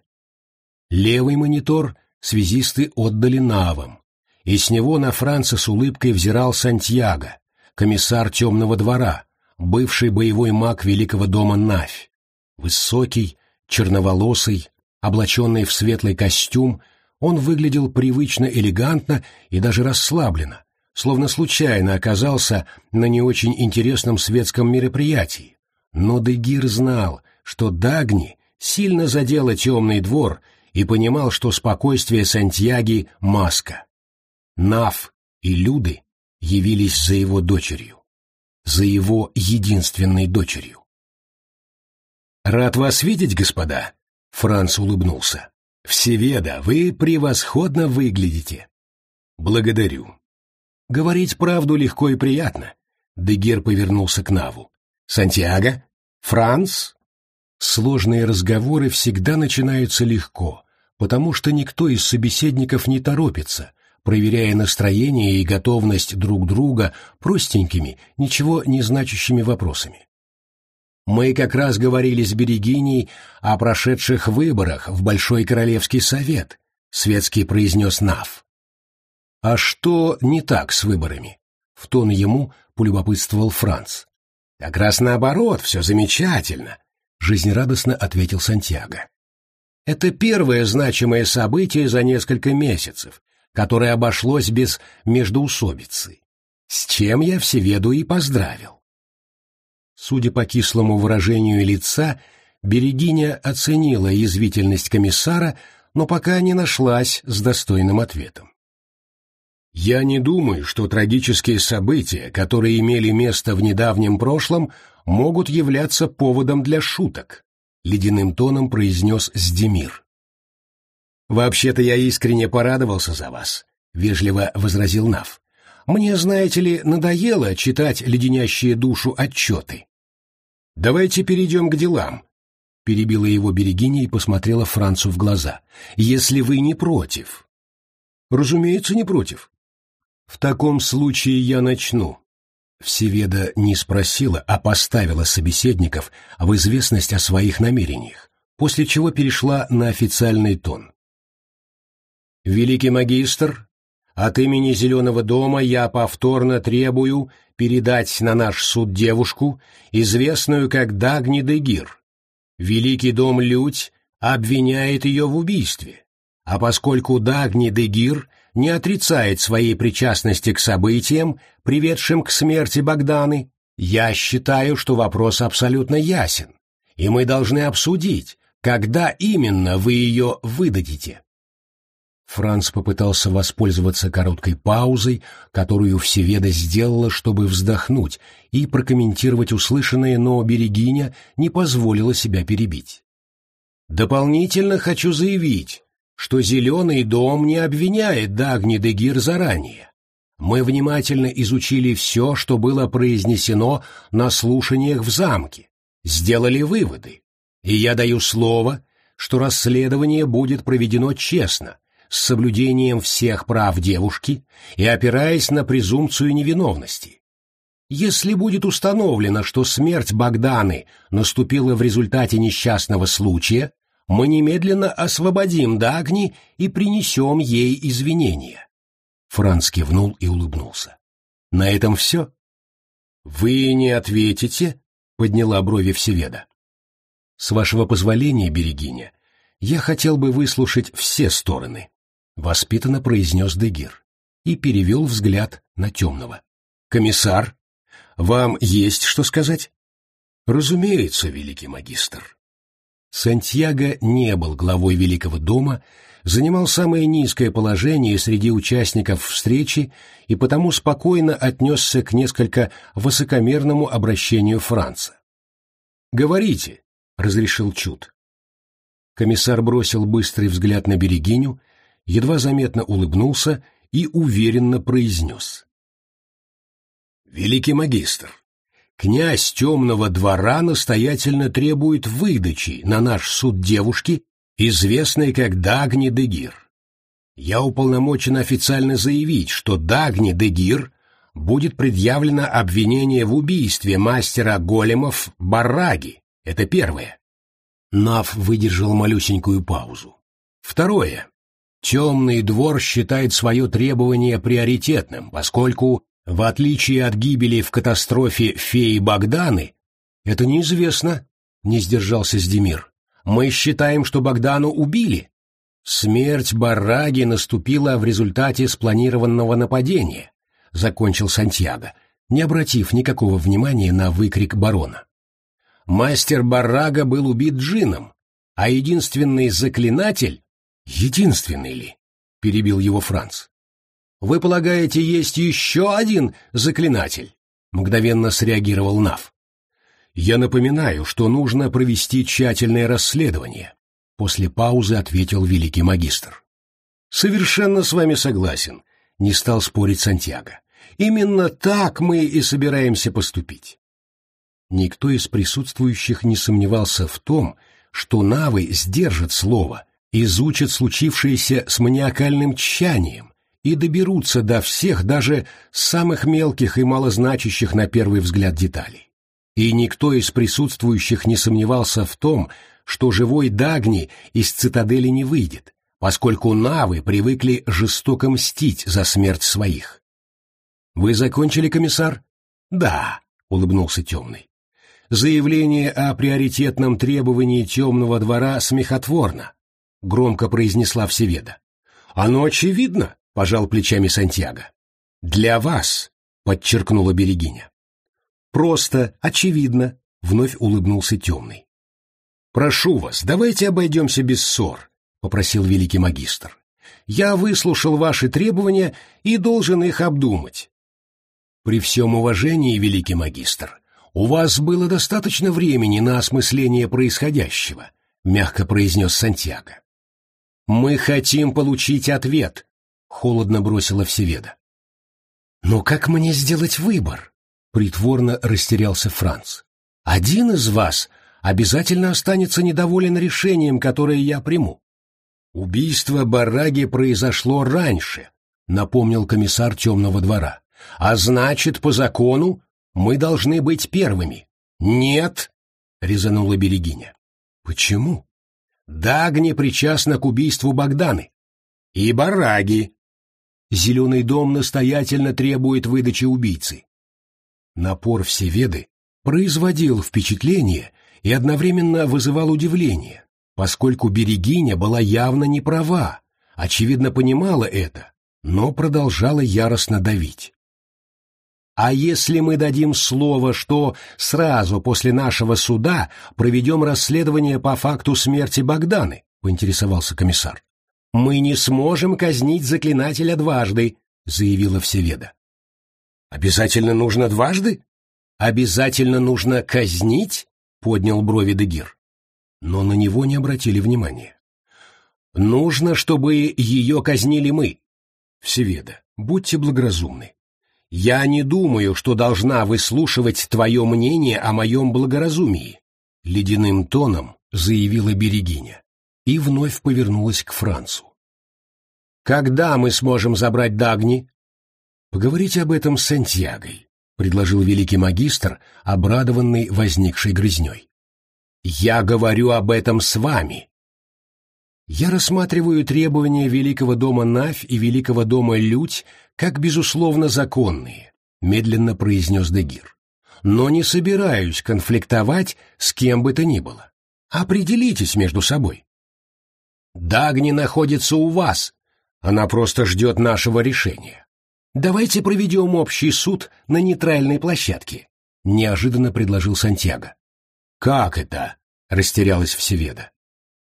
Левый монитор связисты отдали навам, и с него на Франца с улыбкой взирал Сантьяго, комиссар Темного двора, бывший боевой маг Великого дома Навь. Высокий, черноволосый, облаченный в светлый костюм, он выглядел привычно элегантно и даже расслабленно, словно случайно оказался на не очень интересном светском мероприятии. Но Дегир знал, что Дагни сильно задела темный двор и понимал, что спокойствие Сантьяги — маска. Нав и Люды явились за его дочерью, за его единственной дочерью. «Рад вас видеть, господа!» — Франц улыбнулся. «Всеведа, вы превосходно выглядите». «Благодарю». «Говорить правду легко и приятно». Дегер повернулся к Наву. «Сантьяго? Франц?» Сложные разговоры всегда начинаются легко, потому что никто из собеседников не торопится, проверяя настроение и готовность друг друга простенькими, ничего не значащими вопросами. Мы как раз говорили с Берегиней о прошедших выборах в Большой Королевский Совет, светский произнес Нав. А что не так с выборами? В тон ему полюбопытствовал Франц. Как раз наоборот, все замечательно, жизнерадостно ответил Сантьяго. Это первое значимое событие за несколько месяцев, которое обошлось без междоусобицы, с чем я всеведу и поздравил. Судя по кислому выражению лица, Берегиня оценила язвительность комиссара, но пока не нашлась с достойным ответом. «Я не думаю, что трагические события, которые имели место в недавнем прошлом, могут являться поводом для шуток», — ледяным тоном произнес Сдемир. «Вообще-то я искренне порадовался за вас», — вежливо возразил Нав. Мне, знаете ли, надоело читать леденящие душу отчеты. Давайте перейдем к делам, — перебила его Берегиня и посмотрела Францу в глаза. Если вы не против. Разумеется, не против. В таком случае я начну. Всеведа не спросила, а поставила собеседников в известность о своих намерениях, после чего перешла на официальный тон. «Великий магистр, от имени Зеленого дома я повторно требую передать на наш суд девушку, известную как Дагни Дегир. Великий дом Людь обвиняет ее в убийстве, а поскольку Дагни Дегир не отрицает своей причастности к событиям, приведшим к смерти Богданы, я считаю, что вопрос абсолютно ясен, и мы должны обсудить, когда именно вы ее выдадите. Франц попытался воспользоваться короткой паузой, которую Всеведа сделала, чтобы вздохнуть и прокомментировать услышанное, но Берегиня не позволила себя перебить. «Дополнительно хочу заявить, что Зеленый дом не обвиняет Дагни Дегир заранее. Мы внимательно изучили все, что было произнесено на слушаниях в замке, сделали выводы, и я даю слово, что расследование будет проведено честно, с соблюдением всех прав девушки и опираясь на презумпцию невиновности. Если будет установлено, что смерть Богданы наступила в результате несчастного случая, мы немедленно освободим Дагни и принесем ей извинения. Франц кивнул и улыбнулся. На этом все? Вы не ответите? Подняла брови Всеведа. С вашего позволения, Берегиня, я хотел бы выслушать все стороны. — воспитанно произнес Дегир и перевел взгляд на темного. «Комиссар, вам есть что сказать?» «Разумеется, великий магистр». Сантьяго не был главой Великого дома, занимал самое низкое положение среди участников встречи и потому спокойно отнесся к несколько высокомерному обращению Франца. «Говорите», — разрешил Чуд. Комиссар бросил быстрый взгляд на Берегиню, едва заметно улыбнулся и уверенно произнес. «Великий магистр, князь темного двора настоятельно требует выдачи на наш суд девушки, известной как Дагни Дегир. Я уполномочен официально заявить, что Дагни Дегир будет предъявлено обвинение в убийстве мастера големов Бараги. Это первое. Нав выдержал малюсенькую паузу. Второе. Темный двор считает свое требование приоритетным, поскольку, в отличие от гибели в катастрофе феи Богданы, это неизвестно, не сдержался Сдемир. Мы считаем, что Богдану убили. Смерть Бараги наступила в результате спланированного нападения, закончил Сантьяго, не обратив никакого внимания на выкрик барона. Мастер Барага был убит джином, а единственный заклинатель «Единственный ли?» — перебил его Франц. «Вы полагаете, есть еще один заклинатель?» — мгновенно среагировал Нав. «Я напоминаю, что нужно провести тщательное расследование», — после паузы ответил великий магистр. «Совершенно с вами согласен», — не стал спорить Сантьяго. «Именно так мы и собираемся поступить». Никто из присутствующих не сомневался в том, что навы сдержат слово изучат случившееся с маниакальным тщанием и доберутся до всех даже самых мелких и малозначащих на первый взгляд деталей. И никто из присутствующих не сомневался в том, что живой Дагни из цитадели не выйдет, поскольку навы привыкли жестоко мстить за смерть своих. «Вы закончили, комиссар?» «Да», — улыбнулся темный. «Заявление о приоритетном требовании темного двора смехотворно, — громко произнесла Всеведа. «Оно очевидно», — пожал плечами Сантьяго. «Для вас», — подчеркнула Берегиня. «Просто, очевидно», — вновь улыбнулся темный. «Прошу вас, давайте обойдемся без ссор», — попросил великий магистр. «Я выслушал ваши требования и должен их обдумать». «При всем уважении, великий магистр, у вас было достаточно времени на осмысление происходящего», — мягко произнес Сантьяго. «Мы хотим получить ответ», — холодно бросила Всеведа. «Но как мне сделать выбор?» — притворно растерялся Франц. «Один из вас обязательно останется недоволен решением, которое я приму». «Убийство Бараги произошло раньше», — напомнил комиссар темного двора. «А значит, по закону мы должны быть первыми». «Нет», — резанула Берегиня. «Почему?» Дагни причастна к убийству Богданы. И Бараги. Зеленый дом настоятельно требует выдачи убийцы. Напор Всеведы производил впечатление и одновременно вызывал удивление, поскольку Берегиня была явно не права, очевидно понимала это, но продолжала яростно давить. А если мы дадим слово, что сразу после нашего суда проведем расследование по факту смерти Богданы, поинтересовался комиссар. Мы не сможем казнить заклинателя дважды, заявила Всеведа. Обязательно нужно дважды? Обязательно нужно казнить? Поднял брови Дегир. Но на него не обратили внимания. Нужно, чтобы ее казнили мы. Всеведа, будьте благоразумны. Я не думаю, что должна выслушивать твое мнение о моем благоразумии, ледяным тоном заявила Берегиня и вновь повернулась к Францу. «Когда мы сможем забрать Дагни?» «Поговорите об этом с Сантьягой», — предложил великий магистр, обрадованный возникшей грызней. «Я говорю об этом с вами». «Я рассматриваю требования Великого дома Навь и Великого дома Людь как, безусловно, законные», — медленно произнес Дегир. «Но не собираюсь конфликтовать с кем бы то ни было. Определитесь между собой. Дагни находится у вас. Она просто ждет нашего решения. Давайте проведем общий суд на нейтральной площадке, неожиданно предложил Сантьяго. Как это? растерялась Всеведа.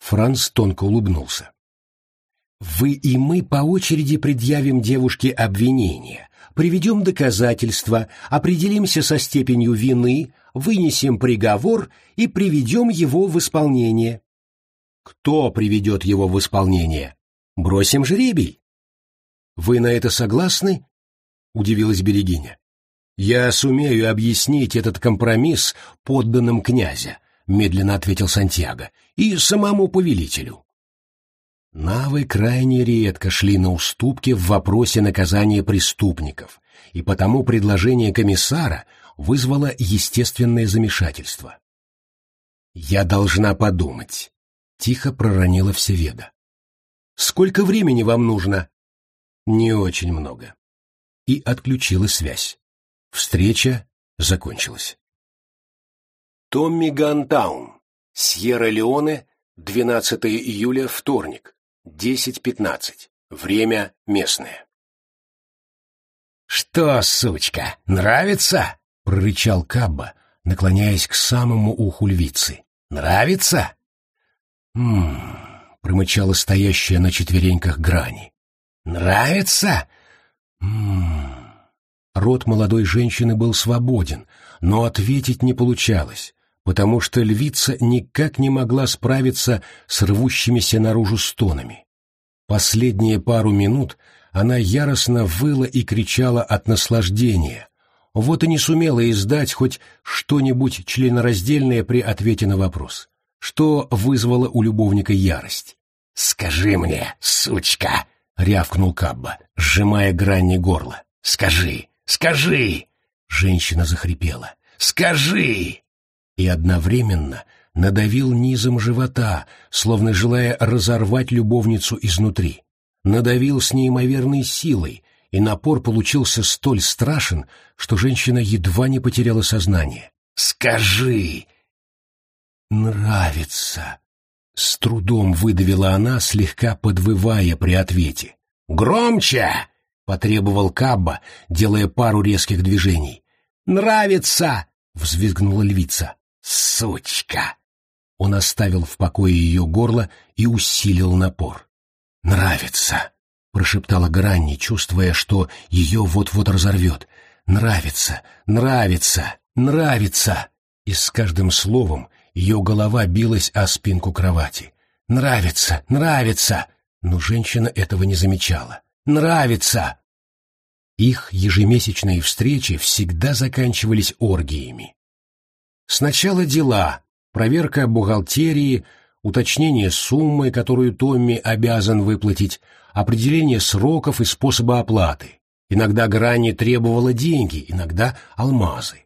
Франц тонко улыбнулся. Вы и мы по очереди предъявим девушке обвинения, приведем доказательства, определимся со степенью вины, вынесем приговор и приведем его в исполнение. Кто приведет его в исполнение? Бросим жребий. Вы на это согласны? Удивилась Берегиня. Я сумею объяснить этот компромисс подданным князя, медленно ответил Сантьяго, и самому повелителю. Навы крайне редко шли на уступки в вопросе наказания преступников, и потому предложение комиссара вызвало естественное замешательство. «Я должна подумать», — тихо проронила Всеведа. «Сколько времени вам нужно?» «Не очень много». И отключила связь. Встреча закончилась. Томми Гантаун, Сьерра-Леоне, 12 июля, вторник, 10.15. Время местное. «Что, сучка, нравится?» — прорычал Кабба, наклоняясь к самому уху львицы. «Нравится?» «М-м-м», промычала стоящая на четвереньках грани. «Нравится?» «М-м-м». Рот молодой женщины был свободен, но ответить не получалось, потому что львица никак не могла справиться с рвущимися наружу стонами. Последние пару минут она яростно выла и кричала от наслаждения, вот и не сумела издать хоть что-нибудь членораздельное при ответе на вопрос, что вызвало у любовника ярость. «Скажи мне, сучка!» — рявкнул Кабба, сжимая грани горла. «Скажи! Скажи!» Женщина захрипела. «Скажи!» И одновременно надавил низом живота, словно желая разорвать любовницу изнутри. Надавил с неимоверной силой, и напор получился столь страшен, что женщина едва не потеряла сознание. «Скажи!» «Нравится!» — с трудом выдавила она, слегка подвывая при ответе. «Громче!» — потребовал Кабба, делая пару резких движений. «Нравится!» — взвизгнула львица. «Сучка!» Он оставил в покое ее горло и усилил напор. «Нравится!» прошептала Гранни, чувствуя, что ее вот-вот разорвет. «Нравится, нравится, нравится!» И с каждым словом ее голова билась о спинку кровати. «Нравится, нравится!» Но женщина этого не замечала. «Нравится!» Их ежемесячные встречи всегда заканчивались оргиями. Сначала дела, проверка бухгалтерии, уточнение суммы, которую Томми обязан выплатить, определение сроков и способа оплаты. Иногда Грани требовала деньги, иногда алмазы.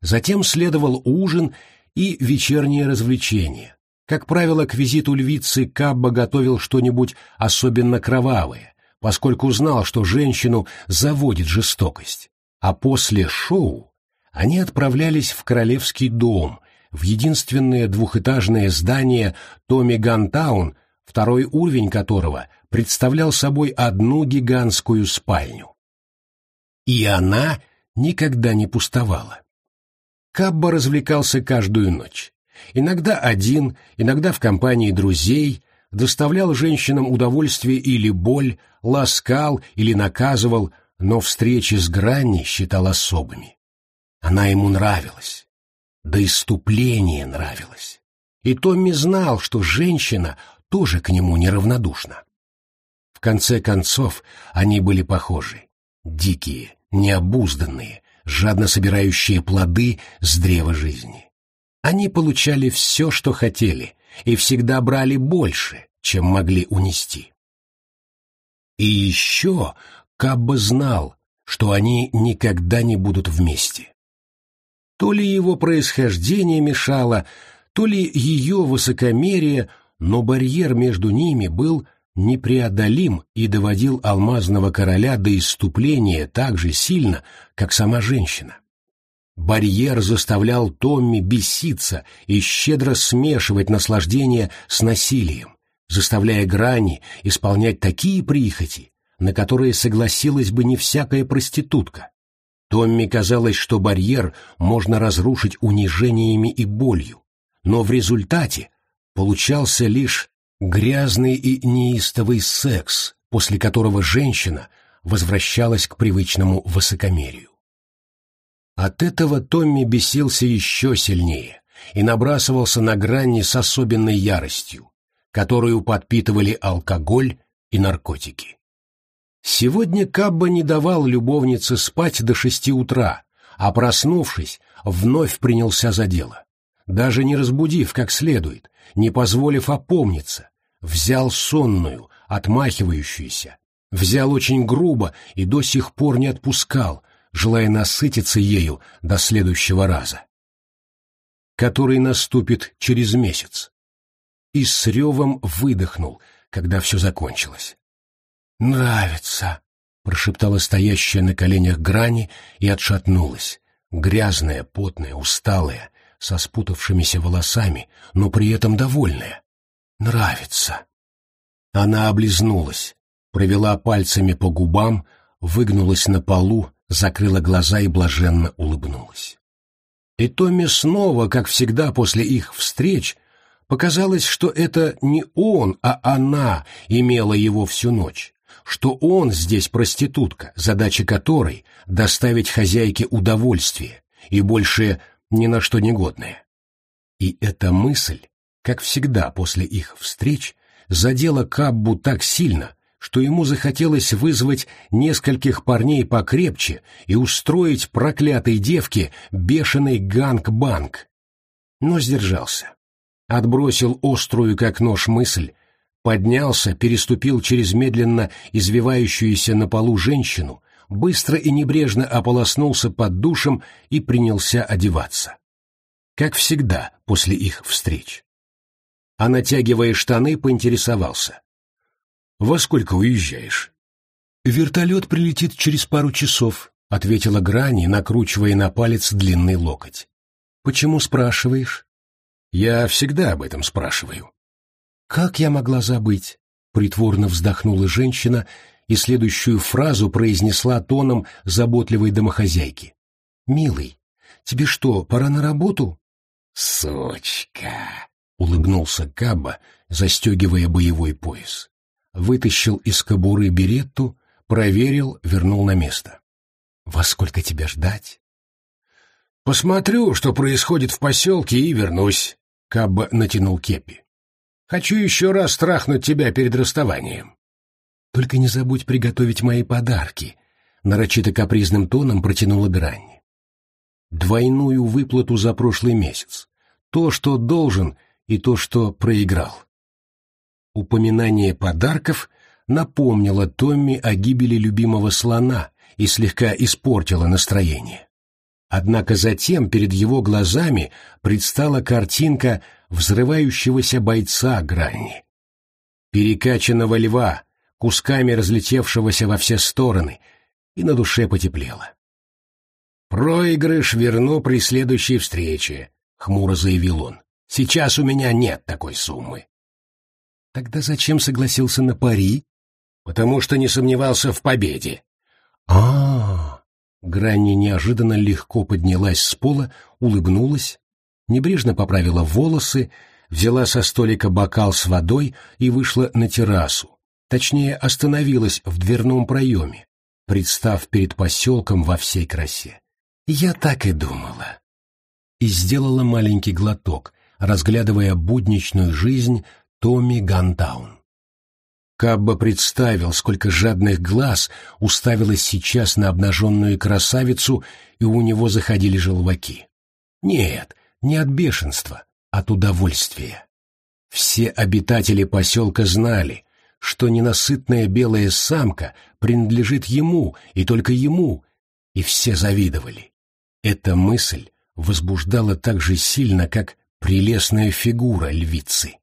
Затем следовал ужин и вечернее развлечение. Как правило, к визиту львицы Кабба готовил что-нибудь особенно кровавое, поскольку знал, что женщину заводит жестокость. А после шоу они отправлялись в королевский дом, в единственное двухэтажное здание Томми Гантаун, второй уровень которого представлял собой одну гигантскую спальню. И она никогда не пустовала. Кабба развлекался каждую ночь. Иногда один, иногда в компании друзей, доставлял женщинам удовольствие или боль, ласкал или наказывал, но встречи с Гранни считал особыми. Она ему нравилась, до иступления нравилась. И Томми знал, что женщина тоже к нему неравнодушна. В конце концов, они были похожи. Дикие, необузданные, жадно собирающие плоды с древа жизни. Они получали все, что хотели, и всегда брали больше, чем могли унести. И еще Кабба знал, что они никогда не будут вместе. То ли его происхождение мешало, то ли ее высокомерие, но барьер между ними был непреодолим и доводил алмазного короля до иступления так же сильно, как сама женщина. Барьер заставлял Томми беситься и щедро смешивать наслаждение с насилием, заставляя грани исполнять такие прихоти, на которые согласилась бы не всякая проститутка. Томми казалось, что барьер можно разрушить унижениями и болью, но в результате получался лишь грязный и неистовый секс, после которого женщина возвращалась к привычному высокомерию. От этого Томми бесился еще сильнее и набрасывался на грани с особенной яростью, которую подпитывали алкоголь и наркотики. Сегодня Кабба не давал любовнице спать до шести утра, а проснувшись, вновь принялся за дело. Даже не разбудив как следует, не позволив опомниться, взял сонную, отмахивающуюся, взял очень грубо и до сих пор не отпускал, желая насытиться ею до следующего раза, который наступит через месяц. И с ревом выдохнул, когда все закончилось. «Нравится», — прошептала стоящая на коленях грани и отшатнулась, грязная, потная, усталая, со спутавшимися волосами, но при этом довольная. «Нравится». Она облизнулась, провела пальцами по губам, выгнулась на полу, закрыла глаза и блаженно улыбнулась. И Томми снова, как всегда после их встреч, показалось, что это не он, а она имела его всю ночь, что он здесь проститутка, задача которой — доставить хозяйке удовольствие и больше ни на что негодное. И эта мысль, как всегда после их встреч, задела Каббу так сильно, что ему захотелось вызвать нескольких парней покрепче и устроить проклятой девке бешеный gang bang. Но сдержался. Отбросил острую, как нож, мысль, поднялся, переступил через медленно извивающуюся на полу женщину, быстро и небрежно ополоснулся под душем и принялся одеваться. Как всегда после их встреч. А натягивая штаны, поинтересовался. «Во сколько уезжаешь?» «Вертолет прилетит через пару часов», — ответила Грани, накручивая на палец длинный локоть. «Почему спрашиваешь?» «Я всегда об этом спрашиваю». «Как я могла забыть?» — притворно вздохнула женщина и следующую фразу произнесла тоном заботливой домохозяйки. «Милый, тебе что, пора на работу?» «Сучка!» — улыбнулся Кабба, застегивая боевой пояс. Вытащил из кобуры беретту, проверил, вернул на место. «Во сколько тебя ждать?» «Посмотрю, что происходит в поселке, и вернусь», — Кабба натянул кепи. «Хочу еще раз страхнуть тебя перед расставанием». «Только не забудь приготовить мои подарки», — нарочито капризным тоном протянула Грань. «Двойную выплату за прошлый месяц. То, что должен, и то, что проиграл. Упоминание подарков напомнило Томми о гибели любимого слона и слегка испортило настроение. Однако затем перед его глазами предстала картинка взрывающегося бойца Гранни. Перекачанного льва, кусками разлетевшегося во все стороны, и на душе потеплело. «Проигрыш верну при следующей встрече», — хмуро заявил он. Сейчас у меня нет такой суммы. Тогда зачем согласился на пари? Потому что не сомневался в победе. А, -а, -а. Гранни неожиданно легко поднялась с пола, улыбнулась, небрежно поправила волосы, взяла со столика бокал с водой и вышла на террасу. Точнее, остановилась в дверном проеме, представ перед поселком во всей красе. Я так и думала. И сделала маленький глоток, разглядывая будничную жизнь Томми Гантаун. Кабба представил, сколько жадных глаз уставилось сейчас на обнаженную красавицу, и у него заходили желваки. Нет, не от бешенства, от удовольствия. Все обитатели поселка знали, что ненасытная белая самка принадлежит ему и только ему, и все завидовали. Эта мысль возбуждала так же сильно, как прелестная фигура львицы.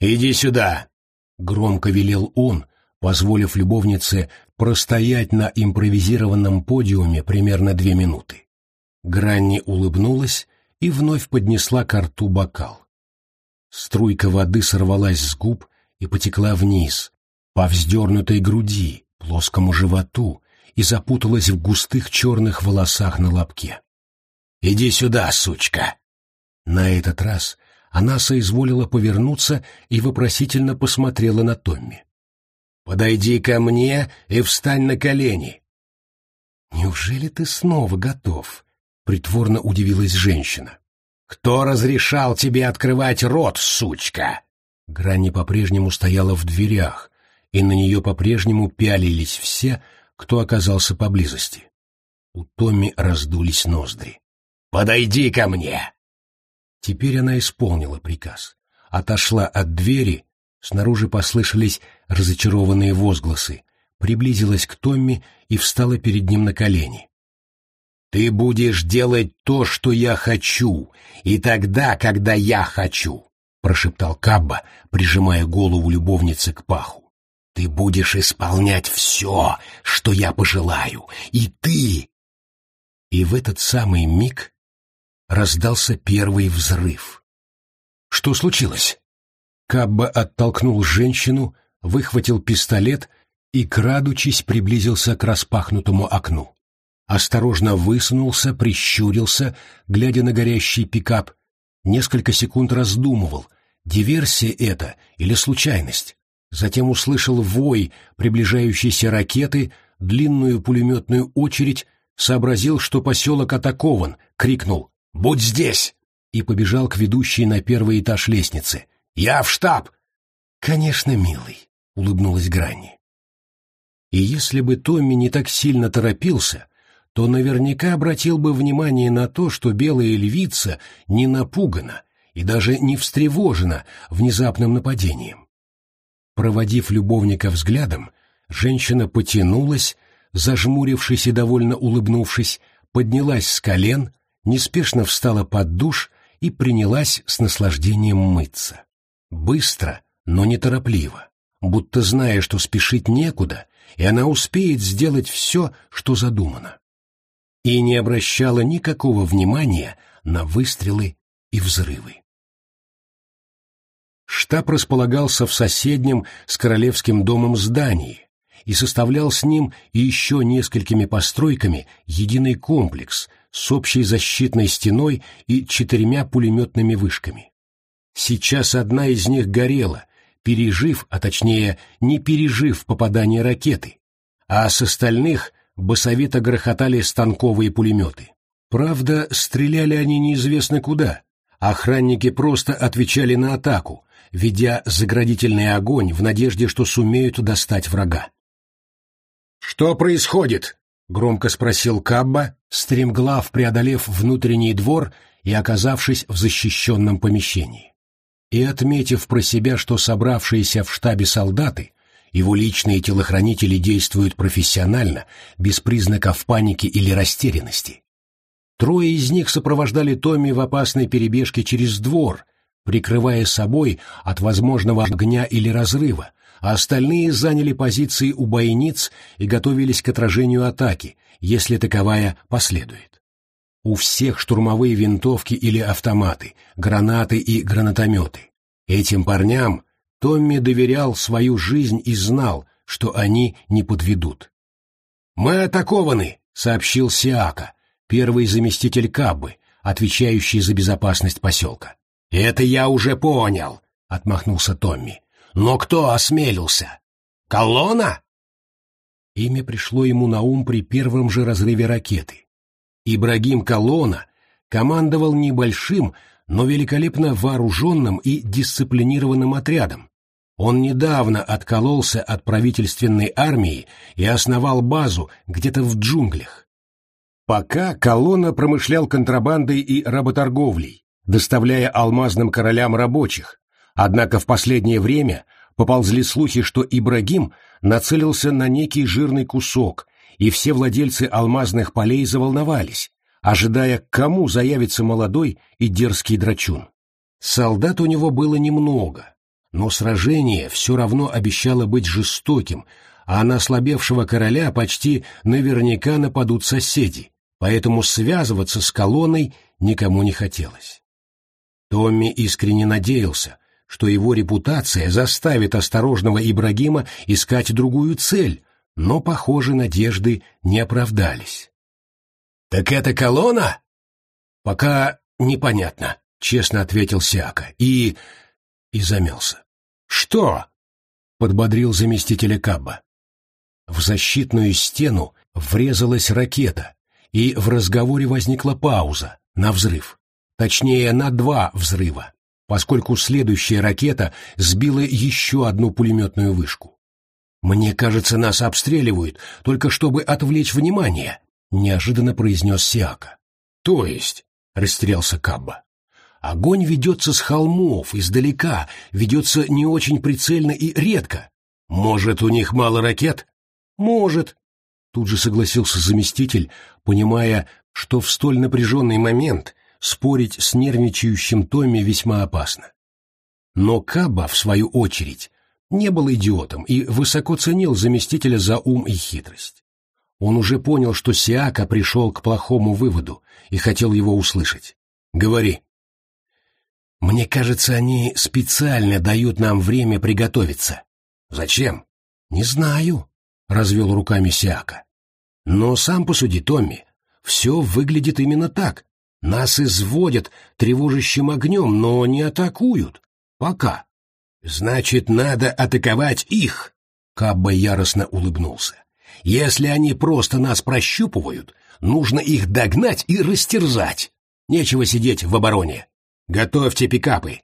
«Иди сюда!» — громко велел он, позволив любовнице простоять на импровизированном подиуме примерно две минуты. Гранни улыбнулась и вновь поднесла к рту бокал. Струйка воды сорвалась с губ и потекла вниз, по вздернутой груди, плоскому животу, и запуталась в густых черных волосах на лобке. «Иди сюда, сучка!» На этот раз она соизволила повернуться и вопросительно посмотрела на Томми. «Подойди ко мне и встань на колени!» «Неужели ты снова готов?» — притворно удивилась женщина. «Кто разрешал тебе открывать рот, сучка?» Гранни по-прежнему стояла в дверях, и на нее по-прежнему пялились все, кто оказался поблизости. У Томми раздулись ноздри. «Подойди ко мне!» Теперь она исполнила приказ. Отошла от двери, снаружи послышались разочарованные возгласы, приблизилась к Томми и встала перед ним на колени. «Ты будешь делать то, что я хочу, и тогда, когда я хочу», — прошептал Кабба, прижимая голову любовницы к паху. «Ты будешь исполнять все, что я пожелаю, и ты...» И в этот самый миг раздался первый взрыв. «Что случилось?» Кабба оттолкнул женщину, выхватил пистолет и, крадучись, приблизился к распахнутому окну. Осторожно высунулся, прищурился, глядя на горящий пикап. Несколько секунд раздумывал, диверсия это или случайность. Затем услышал вой приближающейся ракеты, длинную пулеметную очередь, сообразил, что поселок атакован, крикнул «Будь здесь!» и побежал к ведущей на первый этаж лестницы. «Я в штаб!» «Конечно, милый», — улыбнулась Гранни. И если бы Томми не так сильно торопился, то наверняка обратил бы внимание на то, что белая львица не напугана и даже не встревожена внезапным нападением. Проводив любовника взглядом, женщина потянулась, зажмурившись и довольно улыбнувшись, поднялась с колен, неспешно встала под душ и принялась с наслаждением мыться. Быстро, но неторопливо, будто зная, что спешить некуда, и она успеет сделать все, что задумано. И не обращала никакого внимания на выстрелы и взрывы. Штаб располагался в соседнем с Королевским домом здании, и составлял с ним и еще несколькими постройками единый комплекс с общей защитной стеной и четырьмя пулеметными вышками. Сейчас одна из них горела, пережив, а точнее не пережив попадание ракеты, а с остальных басовито грохотали станковые пулеметы. Правда, стреляли они неизвестно куда. Охранники просто отвечали на атаку, ведя заградительный огонь в надежде, что сумеют достать врага. «Что происходит?» — громко спросил Кабба, стремглав преодолев внутренний двор и оказавшись в защищенном помещении. И отметив про себя, что собравшиеся в штабе солдаты, его личные телохранители действуют профессионально, без признаков паники или растерянности. Трое из них сопровождали Томми в опасной перебежке через двор, прикрывая собой от возможного огня или разрыва, а остальные заняли позиции у бойниц и готовились к отражению атаки, если таковая последует. У всех штурмовые винтовки или автоматы, гранаты и гранатометы. Этим парням Томми доверял свою жизнь и знал, что они не подведут. «Мы атакованы!» — сообщил Сиака, первый заместитель Каббы, отвечающий за безопасность поселка. «Это я уже понял», — отмахнулся Томми. «Но кто осмелился? Колонна?» Имя пришло ему на ум при первом же разрыве ракеты. Ибрагим Колонна командовал небольшим, но великолепно вооруженным и дисциплинированным отрядом. Он недавно откололся от правительственной армии и основал базу где-то в джунглях. Пока колонна промышлял контрабандой и работорговлей, доставляя алмазным королям рабочих, однако в последнее время поползли слухи, что Ибрагим нацелился на некий жирный кусок, и все владельцы алмазных полей заволновались, ожидая, к кому заявится молодой и дерзкий драчун. Солдат у него было немного, но сражение все равно обещало быть жестоким, а на ослабевшего короля почти наверняка нападут соседи, поэтому связываться с колонной никому не хотелось. Томми искренне надеялся, что его репутация заставит осторожного Ибрагима искать другую цель, но, похоже, надежды не оправдались. «Так это колонна?» «Пока непонятно», — честно ответил Сиака, и... и замялся. «Что?» — подбодрил заместителя Кабба. В защитную стену врезалась ракета, и в разговоре возникла пауза на взрыв. Точнее, на два взрыва поскольку следующая ракета сбила еще одну пулеметную вышку. «Мне кажется, нас обстреливают, только чтобы отвлечь внимание», — неожиданно произнес Сиака. «То есть?» — растерялся Кабба. «Огонь ведется с холмов, издалека, ведется не очень прицельно и редко. Может, у них мало ракет?» «Может», — тут же согласился заместитель, понимая, что в столь напряженный момент спорить с нервничающим Томми весьма опасно. Но Каба, в свою очередь, не был идиотом и высоко ценил заместителя за ум и хитрость. Он уже понял, что Сиака пришел к плохому выводу и хотел его услышать. «Говори». «Мне кажется, они специально дают нам время приготовиться». «Зачем?» «Не знаю», — развел руками Сиака. «Но сам посуди, Томми, все выглядит именно так. Нас изводят тревожащим огнем, но не атакуют. Пока. Значит, надо атаковать их. Кабба яростно улыбнулся. Если они просто нас прощупывают, нужно их догнать и растерзать. Нечего сидеть в обороне. Готовьте пикапы.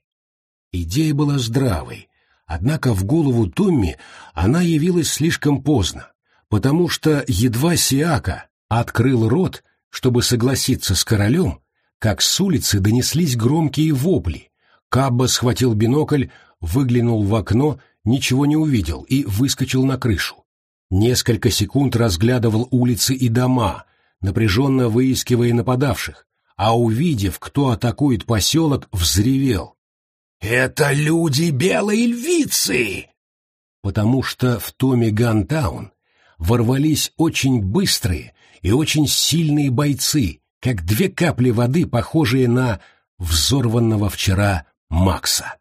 Идея была здравой, однако в голову Томми она явилась слишком поздно, потому что едва Сиака открыл рот, чтобы согласиться с королем, как с улицы донеслись громкие вопли. Кабба схватил бинокль, выглянул в окно, ничего не увидел и выскочил на крышу. Несколько секунд разглядывал улицы и дома, напряженно выискивая нападавших, а увидев, кто атакует поселок, взревел. «Это люди белой львицы!» Потому что в Томе Гантаун ворвались очень быстрые и очень сильные бойцы, как две капли воды, похожие на взорванного вчера Макса.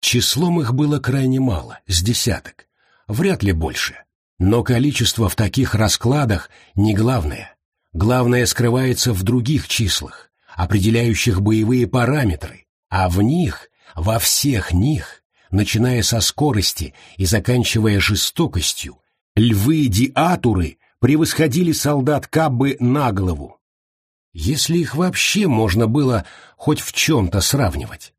Числом их было крайне мало, с десяток, вряд ли больше. Но количество в таких раскладах не главное. Главное скрывается в других числах, определяющих боевые параметры, а в них, во всех них, начиная со скорости и заканчивая жестокостью, львы-диатуры превосходили солдат Каббы на голову. Если их вообще можно было хоть в чем-то сравнивать.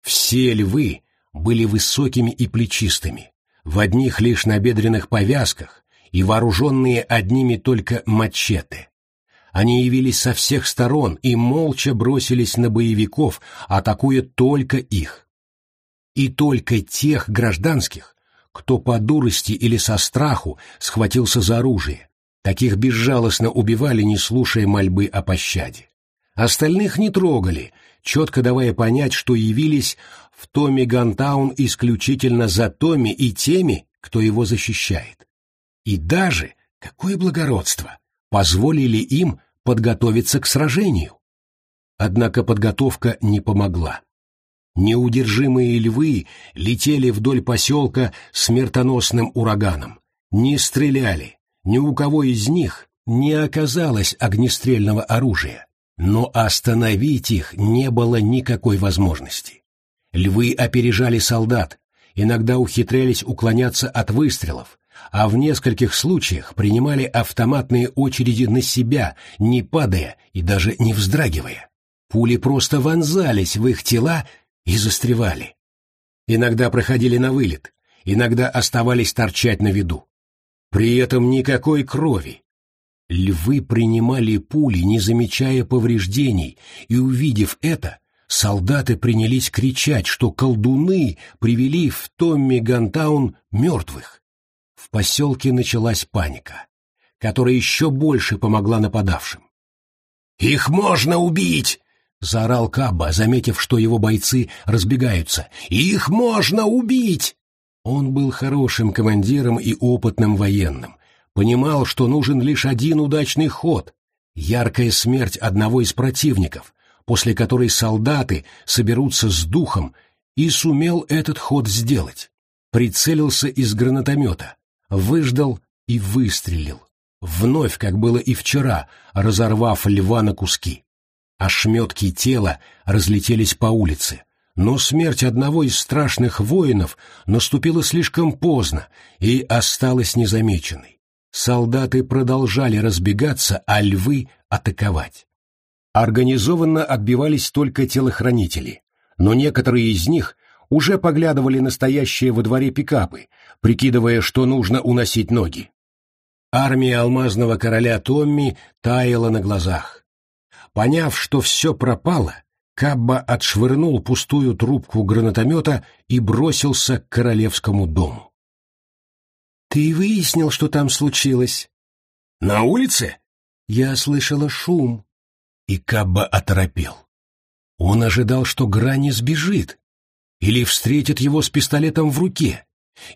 Все львы были высокими и плечистыми, в одних лишь набедренных повязках и вооруженные одними только мачете. Они явились со всех сторон и молча бросились на боевиков, атакуя только их. И только тех гражданских, кто по дурости или со страху схватился за оружие. Таких безжалостно убивали, не слушая мольбы о пощаде. Остальных не трогали, четко давая понять, что явились в Томми Гантаун исключительно за Томми и теми, кто его защищает. И даже, какое благородство, позволили им подготовиться к сражению. Однако подготовка не помогла. Неудержимые львы летели вдоль поселка смертоносным ураганом. Не стреляли, ни у кого из них не оказалось огнестрельного оружия. Но остановить их не было никакой возможности. Львы опережали солдат, иногда ухитрялись уклоняться от выстрелов, а в нескольких случаях принимали автоматные очереди на себя, не падая и даже не вздрагивая. Пули просто вонзались в их тела и застревали. Иногда проходили на вылет, иногда оставались торчать на виду. При этом никакой крови. Львы принимали пули, не замечая повреждений, и, увидев это, солдаты принялись кричать, что колдуны привели в Томми Гантаун мертвых. Поселке началась паника, которая еще больше помогла нападавшим. «Их можно убить!» — заорал Кабба, заметив, что его бойцы разбегаются. «Их можно убить!» Он был хорошим командиром и опытным военным, понимал, что нужен лишь один удачный ход — яркая смерть одного из противников, после которой солдаты соберутся с духом, и сумел этот ход сделать. Прицелился из гранатомета, выждал и выстрелил. Вновь, как было и вчера, разорвав льва на куски. Ошметки тела разлетелись по улице, но смерть одного из страшных воинов наступила слишком поздно и осталась незамеченной. Солдаты продолжали разбегаться, а львы — атаковать. Организованно отбивались только телохранители, но некоторые из них уже поглядывали на стоящие во дворе пикапы, прикидывая, что нужно уносить ноги. Армия алмазного короля Томми таяла на глазах. Поняв, что все пропало, Кабба отшвырнул пустую трубку гранатомета и бросился к королевскому дому. «Ты выяснил, что там случилось?» «На улице?» «Я слышала шум». И Кабба оторопел. Он ожидал, что Грани сбежит, или встретит его с пистолетом в руке,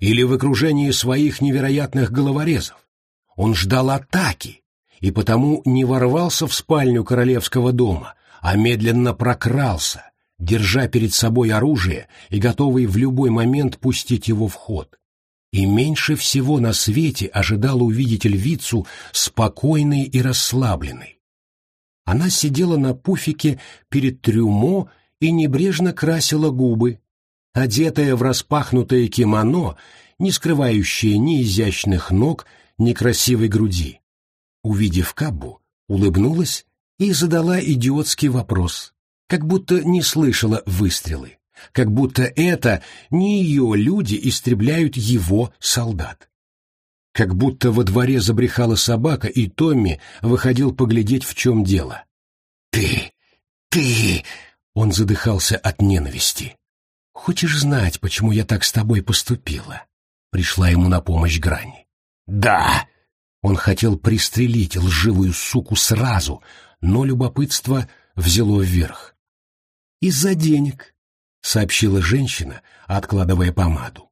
или в окружении своих невероятных головорезов. Он ждал атаки, и потому не ворвался в спальню королевского дома, а медленно прокрался, держа перед собой оружие и готовый в любой момент пустить его в ход и меньше всего на свете ожидала увидеть львицу спокойной и расслабленной. Она сидела на пуфике перед трюмо и небрежно красила губы, одетая в распахнутое кимоно, не скрывающее ни изящных ног, ни красивой груди. Увидев Каббу, улыбнулась и задала идиотский вопрос, как будто не слышала выстрелы как будто это не ее люди истребляют его солдат. Как будто во дворе забрехала собака, и Томми выходил поглядеть, в чем дело. «Ты! Ты!» — он задыхался от ненависти. «Хочешь знать, почему я так с тобой поступила?» Пришла ему на помощь Грани. «Да!» Он хотел пристрелить лживую суку сразу, но любопытство взяло вверх. «Из-за денег», сообщила женщина, откладывая помаду.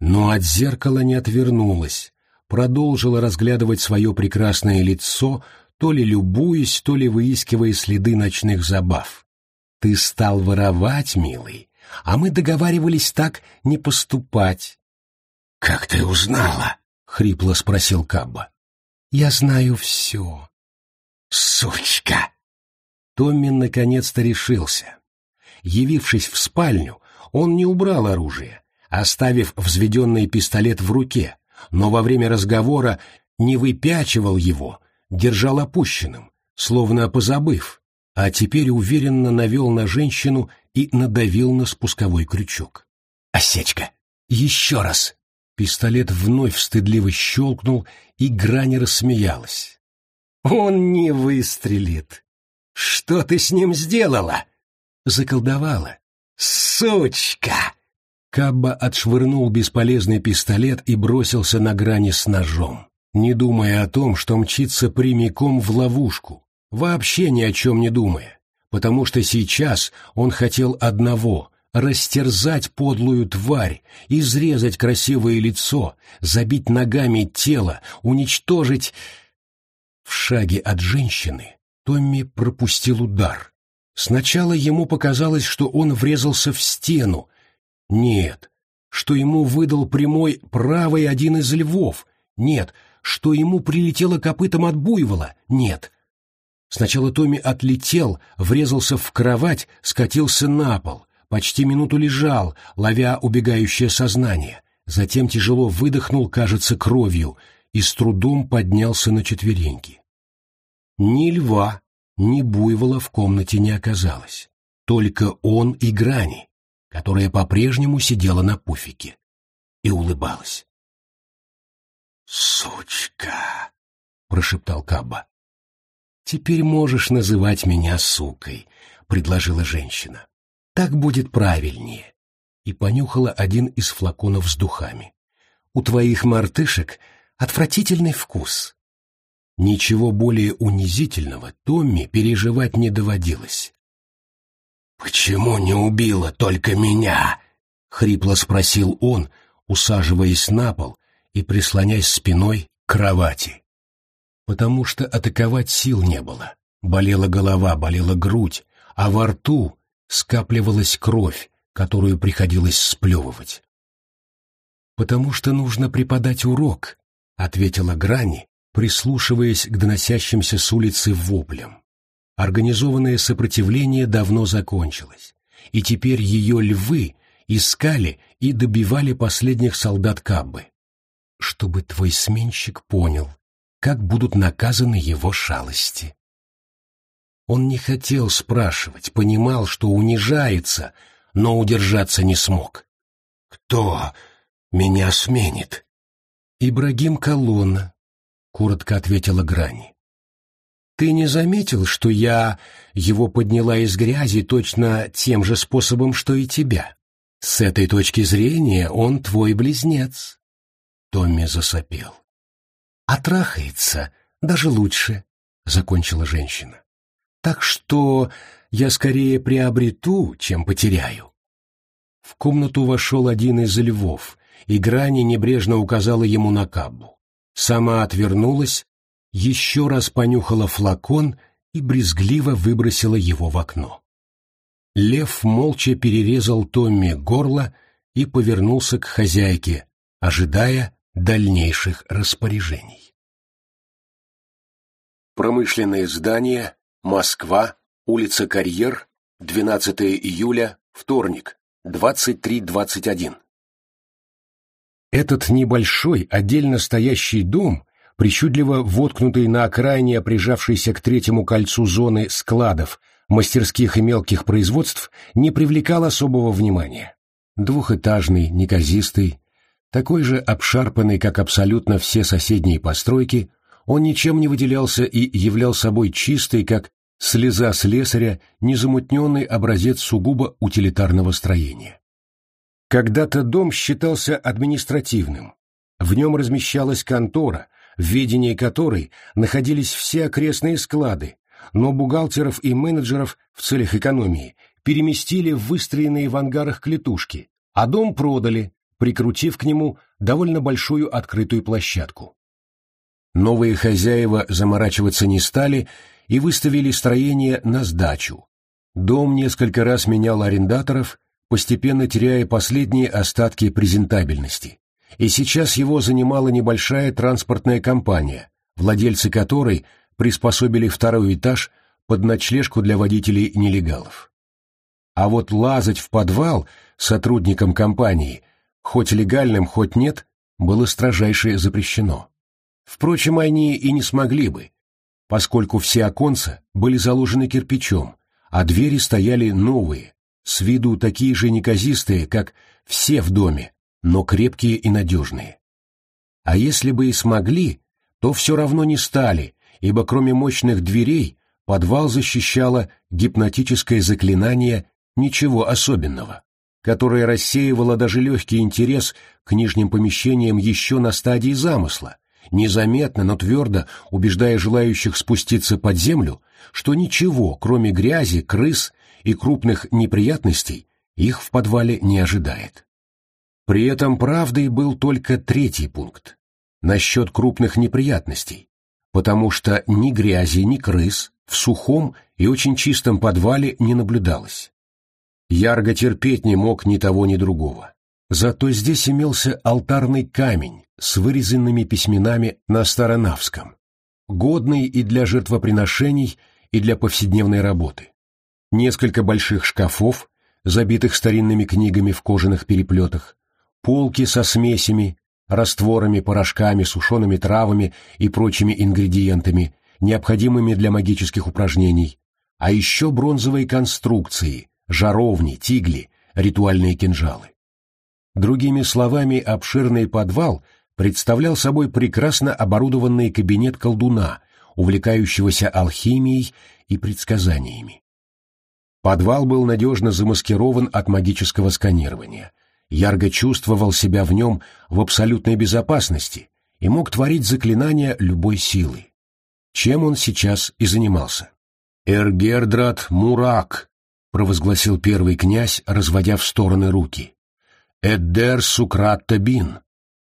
Но от зеркала не отвернулась, продолжила разглядывать свое прекрасное лицо, то ли любуясь, то ли выискивая следы ночных забав. «Ты стал воровать, милый, а мы договаривались так не поступать». «Как ты узнала?» — хрипло спросил Кабба. «Я знаю все». «Сучка!» Томми наконец-то решился. Явившись в спальню, он не убрал оружие, оставив взведенный пистолет в руке, но во время разговора не выпячивал его, держал опущенным, словно позабыв, а теперь уверенно навел на женщину и надавил на спусковой крючок. «Осечка! Еще раз!» Пистолет вновь стыдливо щелкнул, и Грани рассмеялась. «Он не выстрелит! Что ты с ним сделала?» заколдовала. «Сучка!» Кабба отшвырнул бесполезный пистолет и бросился на грани с ножом, не думая о том, что мчится прямиком в ловушку, вообще ни о чем не думая, потому что сейчас он хотел одного — растерзать подлую тварь, изрезать красивое лицо, забить ногами тело, уничтожить... В шаге от женщины Томми пропустил удар, Сначала ему показалось, что он врезался в стену. Нет, что ему выдал прямой правый один из львов. Нет, что ему прилетело копытом от буйвола. Нет. Сначала Томми отлетел, врезался в кровать, скатился на пол, почти минуту лежал, ловя убегающее сознание, затем тяжело выдохнул, кажется, кровью, и с трудом поднялся на четвереньки. Ни льва, ни буйвола в комнате не оказалось, только он и Грани, которая по-прежнему сидела на пуфике и улыбалась. «Сучка!» — прошептал Кабба. «Теперь можешь называть меня сукой», — предложила женщина. «Так будет правильнее». И понюхала один из флаконов с духами. «У твоих мартышек отвратительный вкус». Ничего более унизительного Томми переживать не доводилось. «Почему не убила только меня?» — хрипло спросил он, усаживаясь на пол и прислоняясь спиной к кровати потому что атаковать сил не было. Болела голова, болела грудь, а во рту скапливалась кровь, которую приходилось сплевывать. «Потому что нужно преподать урок», — ответила Грани, прислушиваясь к доносящимся с улицы воплям. Организованное сопротивление давно закончилось, и теперь ее львы искали и добивали последних солдат Каббы. «Чтобы твой сменщик понял, как будут наказаны его шалости. Он не хотел спрашивать, понимал, что унижается, но удержаться не смог. «Кто меня сменит?» «Ибрагим Колонна», — коротко ответила Грани. «Ты не заметил, что я его подняла из грязи точно тем же способом, что и тебя? С этой точки зрения он твой близнец». Томми засопел. А трахается даже лучше, — закончила женщина. Так что я скорее приобрету, чем потеряю. В комнату вошел один из львов, и Грани небрежно указала ему на каббу. Сама отвернулась, еще раз понюхала флакон и брезгливо выбросила его в окно. Лев молча перерезал Томми горло и повернулся к хозяйке, ожидая, дальнейших распоряжений. Промышленное здание, Москва, улица Карьер, 12 июля, вторник, 23.21. Этот небольшой, отдельно стоящий дом, причудливо воткнутый на окраине прижавшейся к третьему кольцу зоны складов, мастерских и мелких производств, не привлекал особого внимания. Двухэтажный, неказистый, такой же обшарпанный, как абсолютно все соседние постройки, он ничем не выделялся и являл собой чистый, как слеза слесаря, незамутненный образец сугубо утилитарного строения. Когда-то дом считался административным. В нем размещалась контора, в ведении которой находились все окрестные склады, но бухгалтеров и менеджеров в целях экономии переместили в выстроенные в ангарах клетушки, а дом продали, прикрутив к нему довольно большую открытую площадку. Новые хозяева заморачиваться не стали и выставили строение на сдачу. Дом несколько раз менял арендаторов, постепенно теряя последние остатки презентабельности. И сейчас его занимала небольшая транспортная компания, владельцы которой приспособили второй этаж под ночлежку для водителей-нелегалов. А вот лазать в подвал сотрудникам компании хоть легальным, хоть нет, было строжайше запрещено. Впрочем, они и не смогли бы, поскольку все оконца были заложены кирпичом, а двери стояли новые, с виду такие же неказистые, как все в доме, но крепкие и надежные. А если бы и смогли, то все равно не стали, ибо кроме мощных дверей подвал защищало гипнотическое заклинание ничего особенного которая рассеивала даже легкий интерес к нижним помещениям еще на стадии замысла, незаметно, но твердо убеждая желающих спуститься под землю, что ничего, кроме грязи, крыс и крупных неприятностей, их в подвале не ожидает. При этом правдой был только третий пункт – насчет крупных неприятностей, потому что ни грязи, ни крыс в сухом и очень чистом подвале не наблюдалось. Ярго терпеть не мог ни того, ни другого. Зато здесь имелся алтарный камень с вырезанными письменами на Старонавском, годный и для жертвоприношений, и для повседневной работы. Несколько больших шкафов, забитых старинными книгами в кожаных переплетах, полки со смесями, растворами, порошками, сушеными травами и прочими ингредиентами, необходимыми для магических упражнений, а еще бронзовые конструкции, жаровни, тигли, ритуальные кинжалы. Другими словами, обширный подвал представлял собой прекрасно оборудованный кабинет колдуна, увлекающегося алхимией и предсказаниями. Подвал был надежно замаскирован от магического сканирования. Ярго чувствовал себя в нем в абсолютной безопасности и мог творить заклинания любой силы. Чем он сейчас и занимался. «Эргердрат Мурак», — провозгласил первый князь, разводя в стороны руки. «Эддер Сукрат Табин».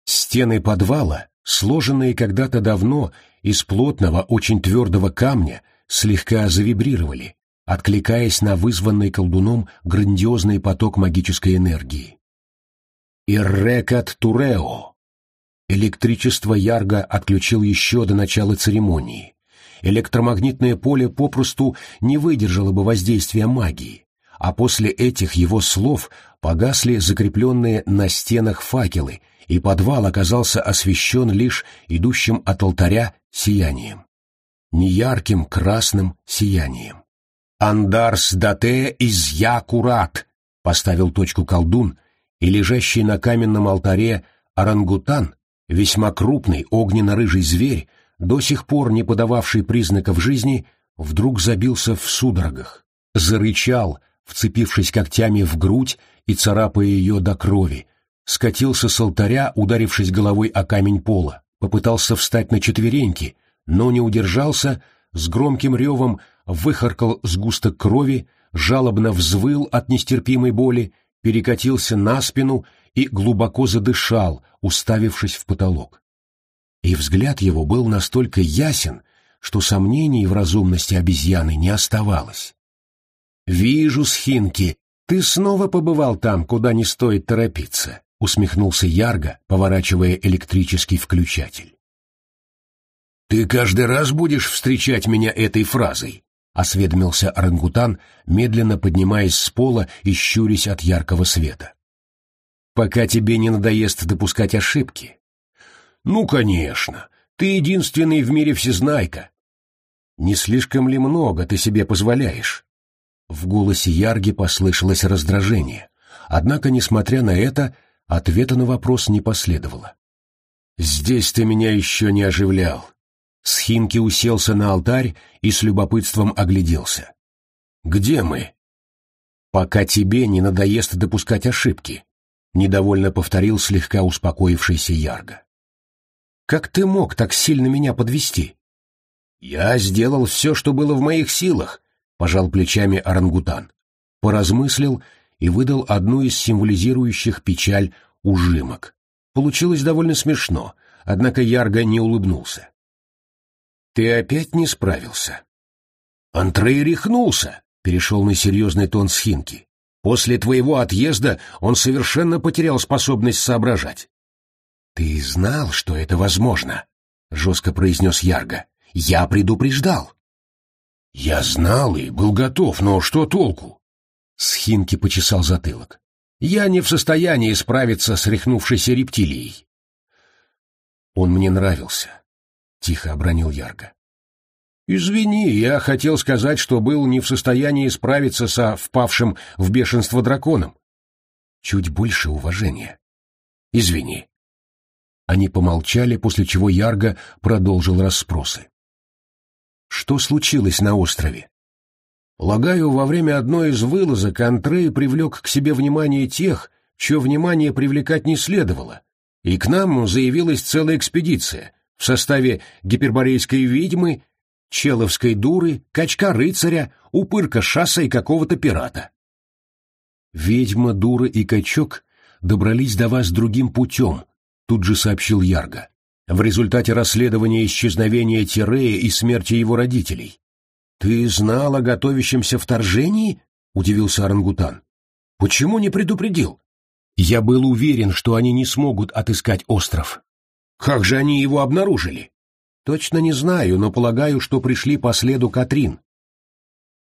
Стены подвала, сложенные когда-то давно из плотного, очень твердого камня, слегка завибрировали, откликаясь на вызванный колдуном грандиозный поток магической энергии. «Иррекат Турео». Электричество Ярго отключил еще до начала церемонии. Электромагнитное поле попросту не выдержало бы воздействия магии, а после этих его слов погасли закрепленные на стенах факелы, и подвал оказался освещен лишь идущим от алтаря сиянием. Неярким красным сиянием. «Андарс дате из Якурат», — поставил точку колдун, и лежащий на каменном алтаре орангутан, весьма крупный огненно-рыжий зверь, до сих пор не подававший признаков жизни, вдруг забился в судорогах, зарычал, вцепившись когтями в грудь и царапая ее до крови, скатился с алтаря, ударившись головой о камень пола, попытался встать на четвереньки, но не удержался, с громким ревом выхаркал сгусток крови, жалобно взвыл от нестерпимой боли, перекатился на спину и глубоко задышал, уставившись в потолок. И взгляд его был настолько ясен, что сомнений в разумности обезьяны не оставалось. «Вижу, Схинки, ты снова побывал там, куда не стоит торопиться», — усмехнулся Ярго, поворачивая электрический включатель. «Ты каждый раз будешь встречать меня этой фразой?» — осведомился орангутан, медленно поднимаясь с пола и щурясь от яркого света. «Пока тебе не надоест допускать ошибки». «Ну, конечно, ты единственный в мире всезнайка». «Не слишком ли много ты себе позволяешь?» В голосе Ярги послышалось раздражение, однако, несмотря на это, ответа на вопрос не последовало. «Здесь ты меня еще не оживлял. Схинки уселся на алтарь и с любопытством огляделся. «Где мы?» «Пока тебе не надоест допускать ошибки», — недовольно повторил слегка успокоившийся Ярго. «Как ты мог так сильно меня подвести? «Я сделал все, что было в моих силах», — пожал плечами орангутан. Поразмыслил и выдал одну из символизирующих печаль ужимок. Получилось довольно смешно, однако Ярго не улыбнулся. Ты опять не справился. Антрей рехнулся, перешел на серьезный тон Схинки. После твоего отъезда он совершенно потерял способность соображать. Ты знал, что это возможно, жестко произнес Ярго. Я предупреждал. Я знал и был готов, но что толку? Схинки почесал затылок. Я не в состоянии справиться с рехнувшейся рептилией. Он мне нравился. — тихо обронил Ярго. «Извини, я хотел сказать, что был не в состоянии справиться со впавшим в бешенство драконом. Чуть больше уважения. Извини». Они помолчали, после чего Ярго продолжил расспросы. «Что случилось на острове?» «Полагаю, во время одной из вылазок Антрей привлек к себе внимание тех, чье внимание привлекать не следовало, и к нам заявилась целая экспедиция, в составе гиперборейской ведьмы, человской дуры, качка-рыцаря, упырка-шасса и какого-то пирата. «Ведьма, дура и качок добрались до вас другим путем», — тут же сообщил Ярго, «в результате расследования исчезновения Тирея и смерти его родителей». «Ты знал о готовящемся вторжении?» — удивился орангутан. «Почему не предупредил?» «Я был уверен, что они не смогут отыскать остров», как же они его обнаружили? Точно не знаю, но полагаю, что пришли по следу Катрин.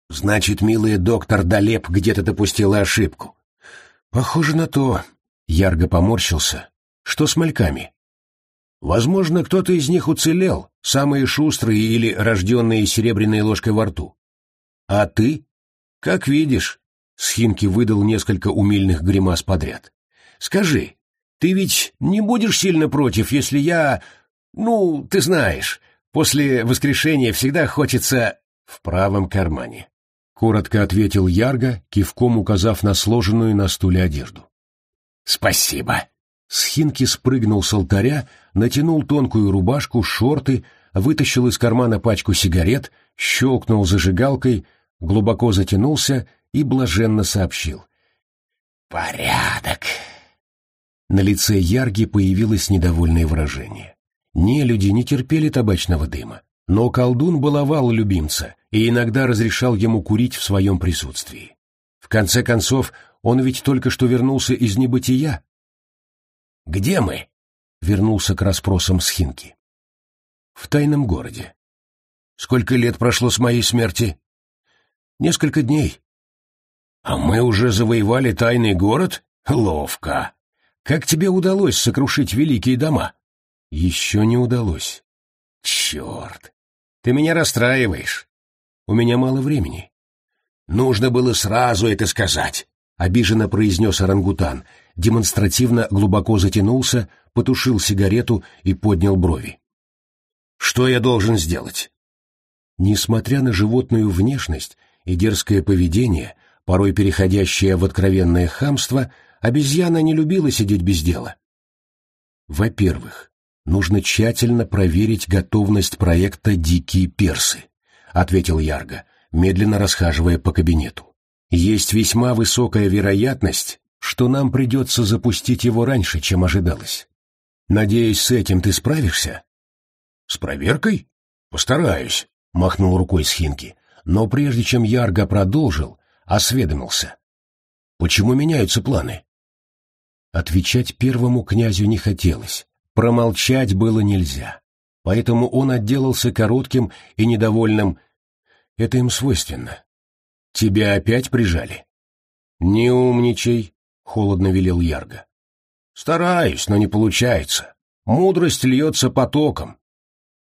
Значит, милый доктор Долеп где-то допустила ошибку. Похоже на то. Ярго поморщился. Что с мальками? Возможно, кто-то из них уцелел, самые шустрые или рожденные серебряной ложкой во рту. А ты? Как видишь, Схинки выдал несколько умильных гримас подряд. Скажи, ты ведь не будешь сильно против, если я... Ну, ты знаешь, после воскрешения всегда хочется в правом кармане. Коротко ответил Ярго, кивком указав на сложенную на стуле одежду. «Спасибо!» Схинки спрыгнул с алтаря, натянул тонкую рубашку, шорты, вытащил из кармана пачку сигарет, щелкнул зажигалкой, глубоко затянулся и блаженно сообщил. «Порядок!» На лице Ярги появилось недовольное выражение. Не люди не терпели табачного дыма, но колдун баловал любимца и иногда разрешал ему курить в своем присутствии. В конце концов, он ведь только что вернулся из небытия. «Где мы?» — вернулся к расспросам Схинки. «В тайном городе». «Сколько лет прошло с моей смерти?» «Несколько дней». «А мы уже завоевали тайный город? Ловко!» Как тебе удалось сокрушить великие дома? Еще не удалось. Черт! Ты меня расстраиваешь. У меня мало времени. Нужно было сразу это сказать, — обиженно произнес орангутан, демонстративно глубоко затянулся, потушил сигарету и поднял брови. Что я должен сделать? Несмотря на животную внешность и дерзкое поведение, порой переходящее в откровенное хамство, Обезьяна не любила сидеть без дела. Во-первых, нужно тщательно проверить готовность проекта «Дикие персы», ответил Ярго, медленно расхаживая по кабинету. Есть весьма высокая вероятность, что нам придется запустить его раньше, чем ожидалось. Надеюсь, с этим ты справишься? С проверкой? Постараюсь, махнул рукой Схинки, но прежде чем Ярго продолжил, осведомился. Почему меняются планы? Отвечать первому князю не хотелось, промолчать было нельзя. Поэтому он отделался коротким и недовольным. Это им свойственно. Тебя опять прижали? Не умничай, холодно велел Ярго. Стараюсь, но не получается. Мудрость льется потоком.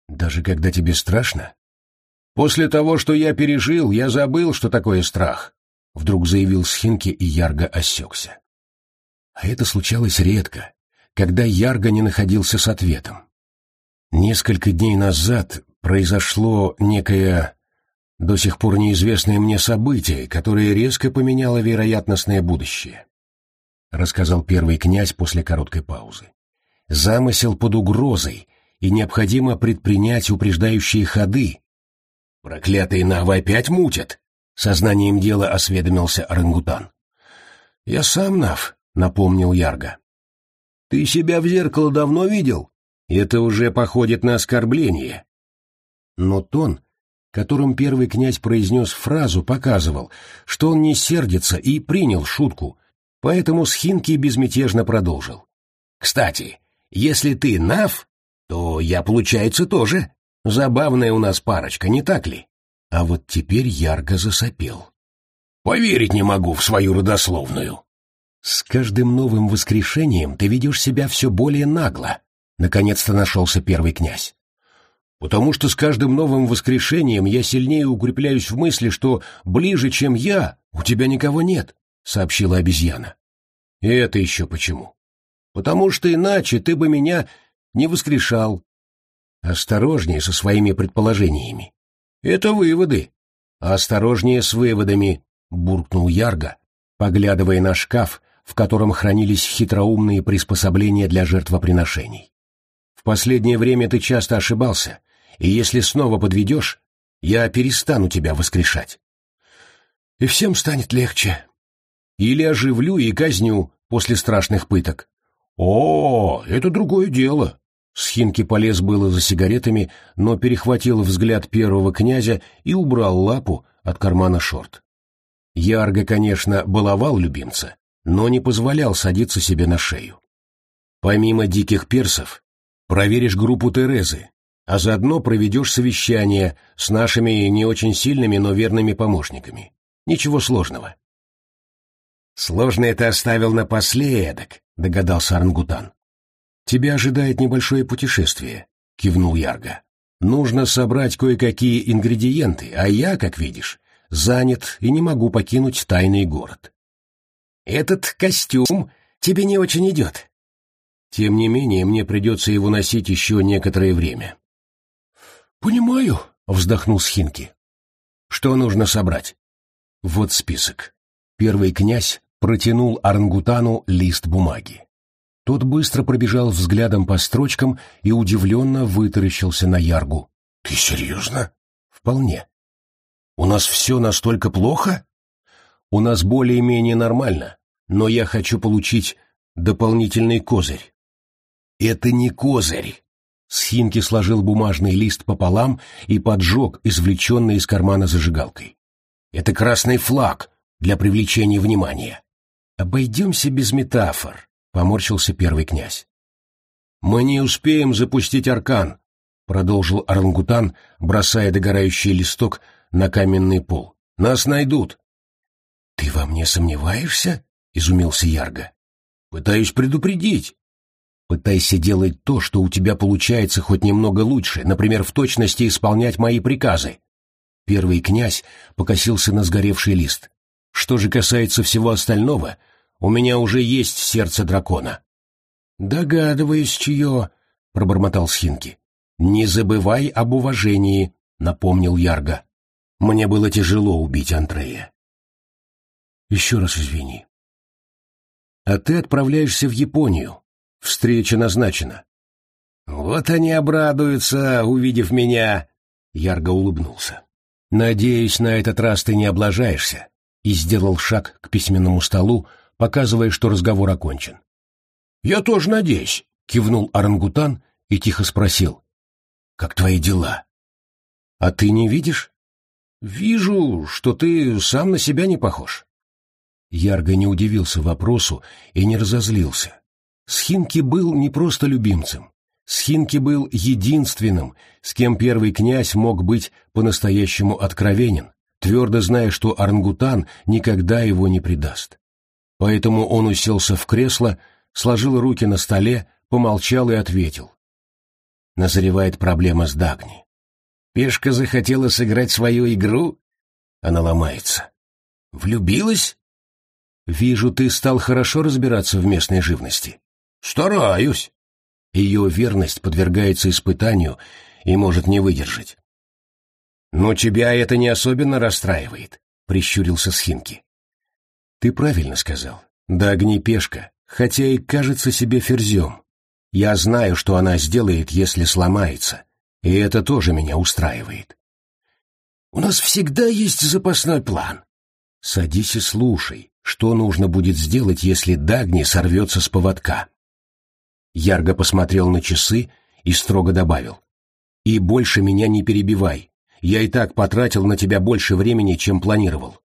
Даже когда тебе страшно? После того, что я пережил, я забыл, что такое страх. Вдруг заявил Схинки, и Ярго осекся. А это случалось редко, когда Ярго не находился с ответом. Несколько дней назад произошло некое до сих пор неизвестное мне событие, которое резко поменяло вероятностное будущее, рассказал первый князь после короткой паузы. Замысел под угрозой, и необходимо предпринять упреждающие ходы. Проклятые навы опять мутят, сознанием дела осведомился орангутан. Я сам нав, — напомнил Ярго. «Ты себя в зеркало давно видел? Это уже походит на оскорбление». Но тон, которым первый князь произнес фразу, показывал, что он не сердится и принял шутку, поэтому Схинки безмятежно продолжил. «Кстати, если ты Нав, то я, получается, тоже. Забавная у нас парочка, не так ли?» А вот теперь ярко засопел. «Поверить не могу в свою родословную», «С каждым новым воскрешением ты ведешь себя все более нагло», — наконец-то нашелся первый князь. «Потому что с каждым новым воскрешением я сильнее укрепляюсь в мысли, что ближе, чем я, у тебя никого нет», — сообщила обезьяна. «И это еще почему?» «Потому что иначе ты бы меня не воскрешал». «Осторожнее со своими предположениями». «Это выводы». «Осторожнее с выводами», — буркнул Ярго, поглядывая на шкаф, в котором хранились хитроумные приспособления для жертвоприношений. В последнее время ты часто ошибался, и если снова подведешь, я перестану тебя воскрешать. И всем станет легче. Или оживлю и казню после страшных пыток. О, это другое дело. Схинки полез было за сигаретами, но перехватил взгляд первого князя и убрал лапу от кармана шорт. Ярго, конечно, баловал любимца, но не позволял садиться себе на шею. Помимо диких персов, проверишь группу Терезы, а заодно проведешь совещание с нашими не очень сильными, но верными помощниками. Ничего сложного. Сложно это оставил напоследок, догадался Арангутан. Тебя ожидает небольшое путешествие, кивнул Ярго. Нужно собрать кое-какие ингредиенты, а я, как видишь, занят и не могу покинуть тайный город. Этот костюм тебе не очень идет. Тем не менее, мне придется его носить еще некоторое время. «Понимаю», — вздохнул Схинки. «Что нужно собрать?» «Вот список». Первый князь протянул орангутану лист бумаги. Тот быстро пробежал взглядом по строчкам и удивленно вытаращился на Яргу. «Ты серьезно?» «Вполне». «У нас все настолько плохо?» «У нас более-менее нормально, но я хочу получить дополнительный козырь». «Это не козырь. Схинки сложил бумажный лист пополам и поджег, извлеченный из кармана зажигалкой. «Это красный флаг для привлечения внимания». «Обойдемся без метафор», — поморщился первый князь. «Мы не успеем запустить аркан», — продолжил орангутан, бросая догорающий листок на каменный пол. «Нас найдут». «Ты во мне сомневаешься?» — изумился Ярго. «Пытаюсь предупредить. Пытайся делать то, что у тебя получается хоть немного лучше, например, в точности исполнять мои приказы. Первый князь покосился на сгоревший лист. Что же касается всего остального, у меня уже есть сердце дракона. Догадываюсь, чье, — пробормотал Схинки. Не забывай об уважении, — напомнил Ярго. Мне было тяжело убить Андрея. Еще раз извини. А ты отправляешься в Японию, Встреча назначена. Вот они обрадуются, увидев меня. Ярго улыбнулся. Надеюсь, на этот раз ты не облажаешься. И сделал шаг к письменному столу, показывая, что разговор окончен. Я тоже надеюсь, кивнул орангутан и тихо спросил. Как твои дела? А ты не видишь? Вижу, что ты сам на себя не похож. Ярго не удивился вопросу и не разозлился. Схинки был не просто любимцем. Схинки был единственным, с кем первый князь мог быть по-настоящему откровенен, твердо зная, что орангутан никогда его не предаст. Поэтому он уселся в кресло, сложил руки на столе, помолчал и ответил. Назревает проблема с Дагни. Пешка захотела сыграть свою игру? Она ломается. Влюбилась? Вижу, ты стал хорошо разбираться в местной живности. Стараюсь. Ее верность подвергается испытанию и может не выдержать. Но тебя это не особенно расстраивает, прищурился Схинки. Ты правильно сказал. Да огни пешка, хотя и кажется себе ферзем. Я знаю, что она сделает, если сломается, и это тоже меня устраивает. У нас всегда есть запасной план. Садись и слушай, что нужно будет сделать, если Дагни сорвется с поводка. Ярго посмотрел на часы и строго добавил. «И больше меня не перебивай. Я и так потратил на тебя больше времени, чем планировал.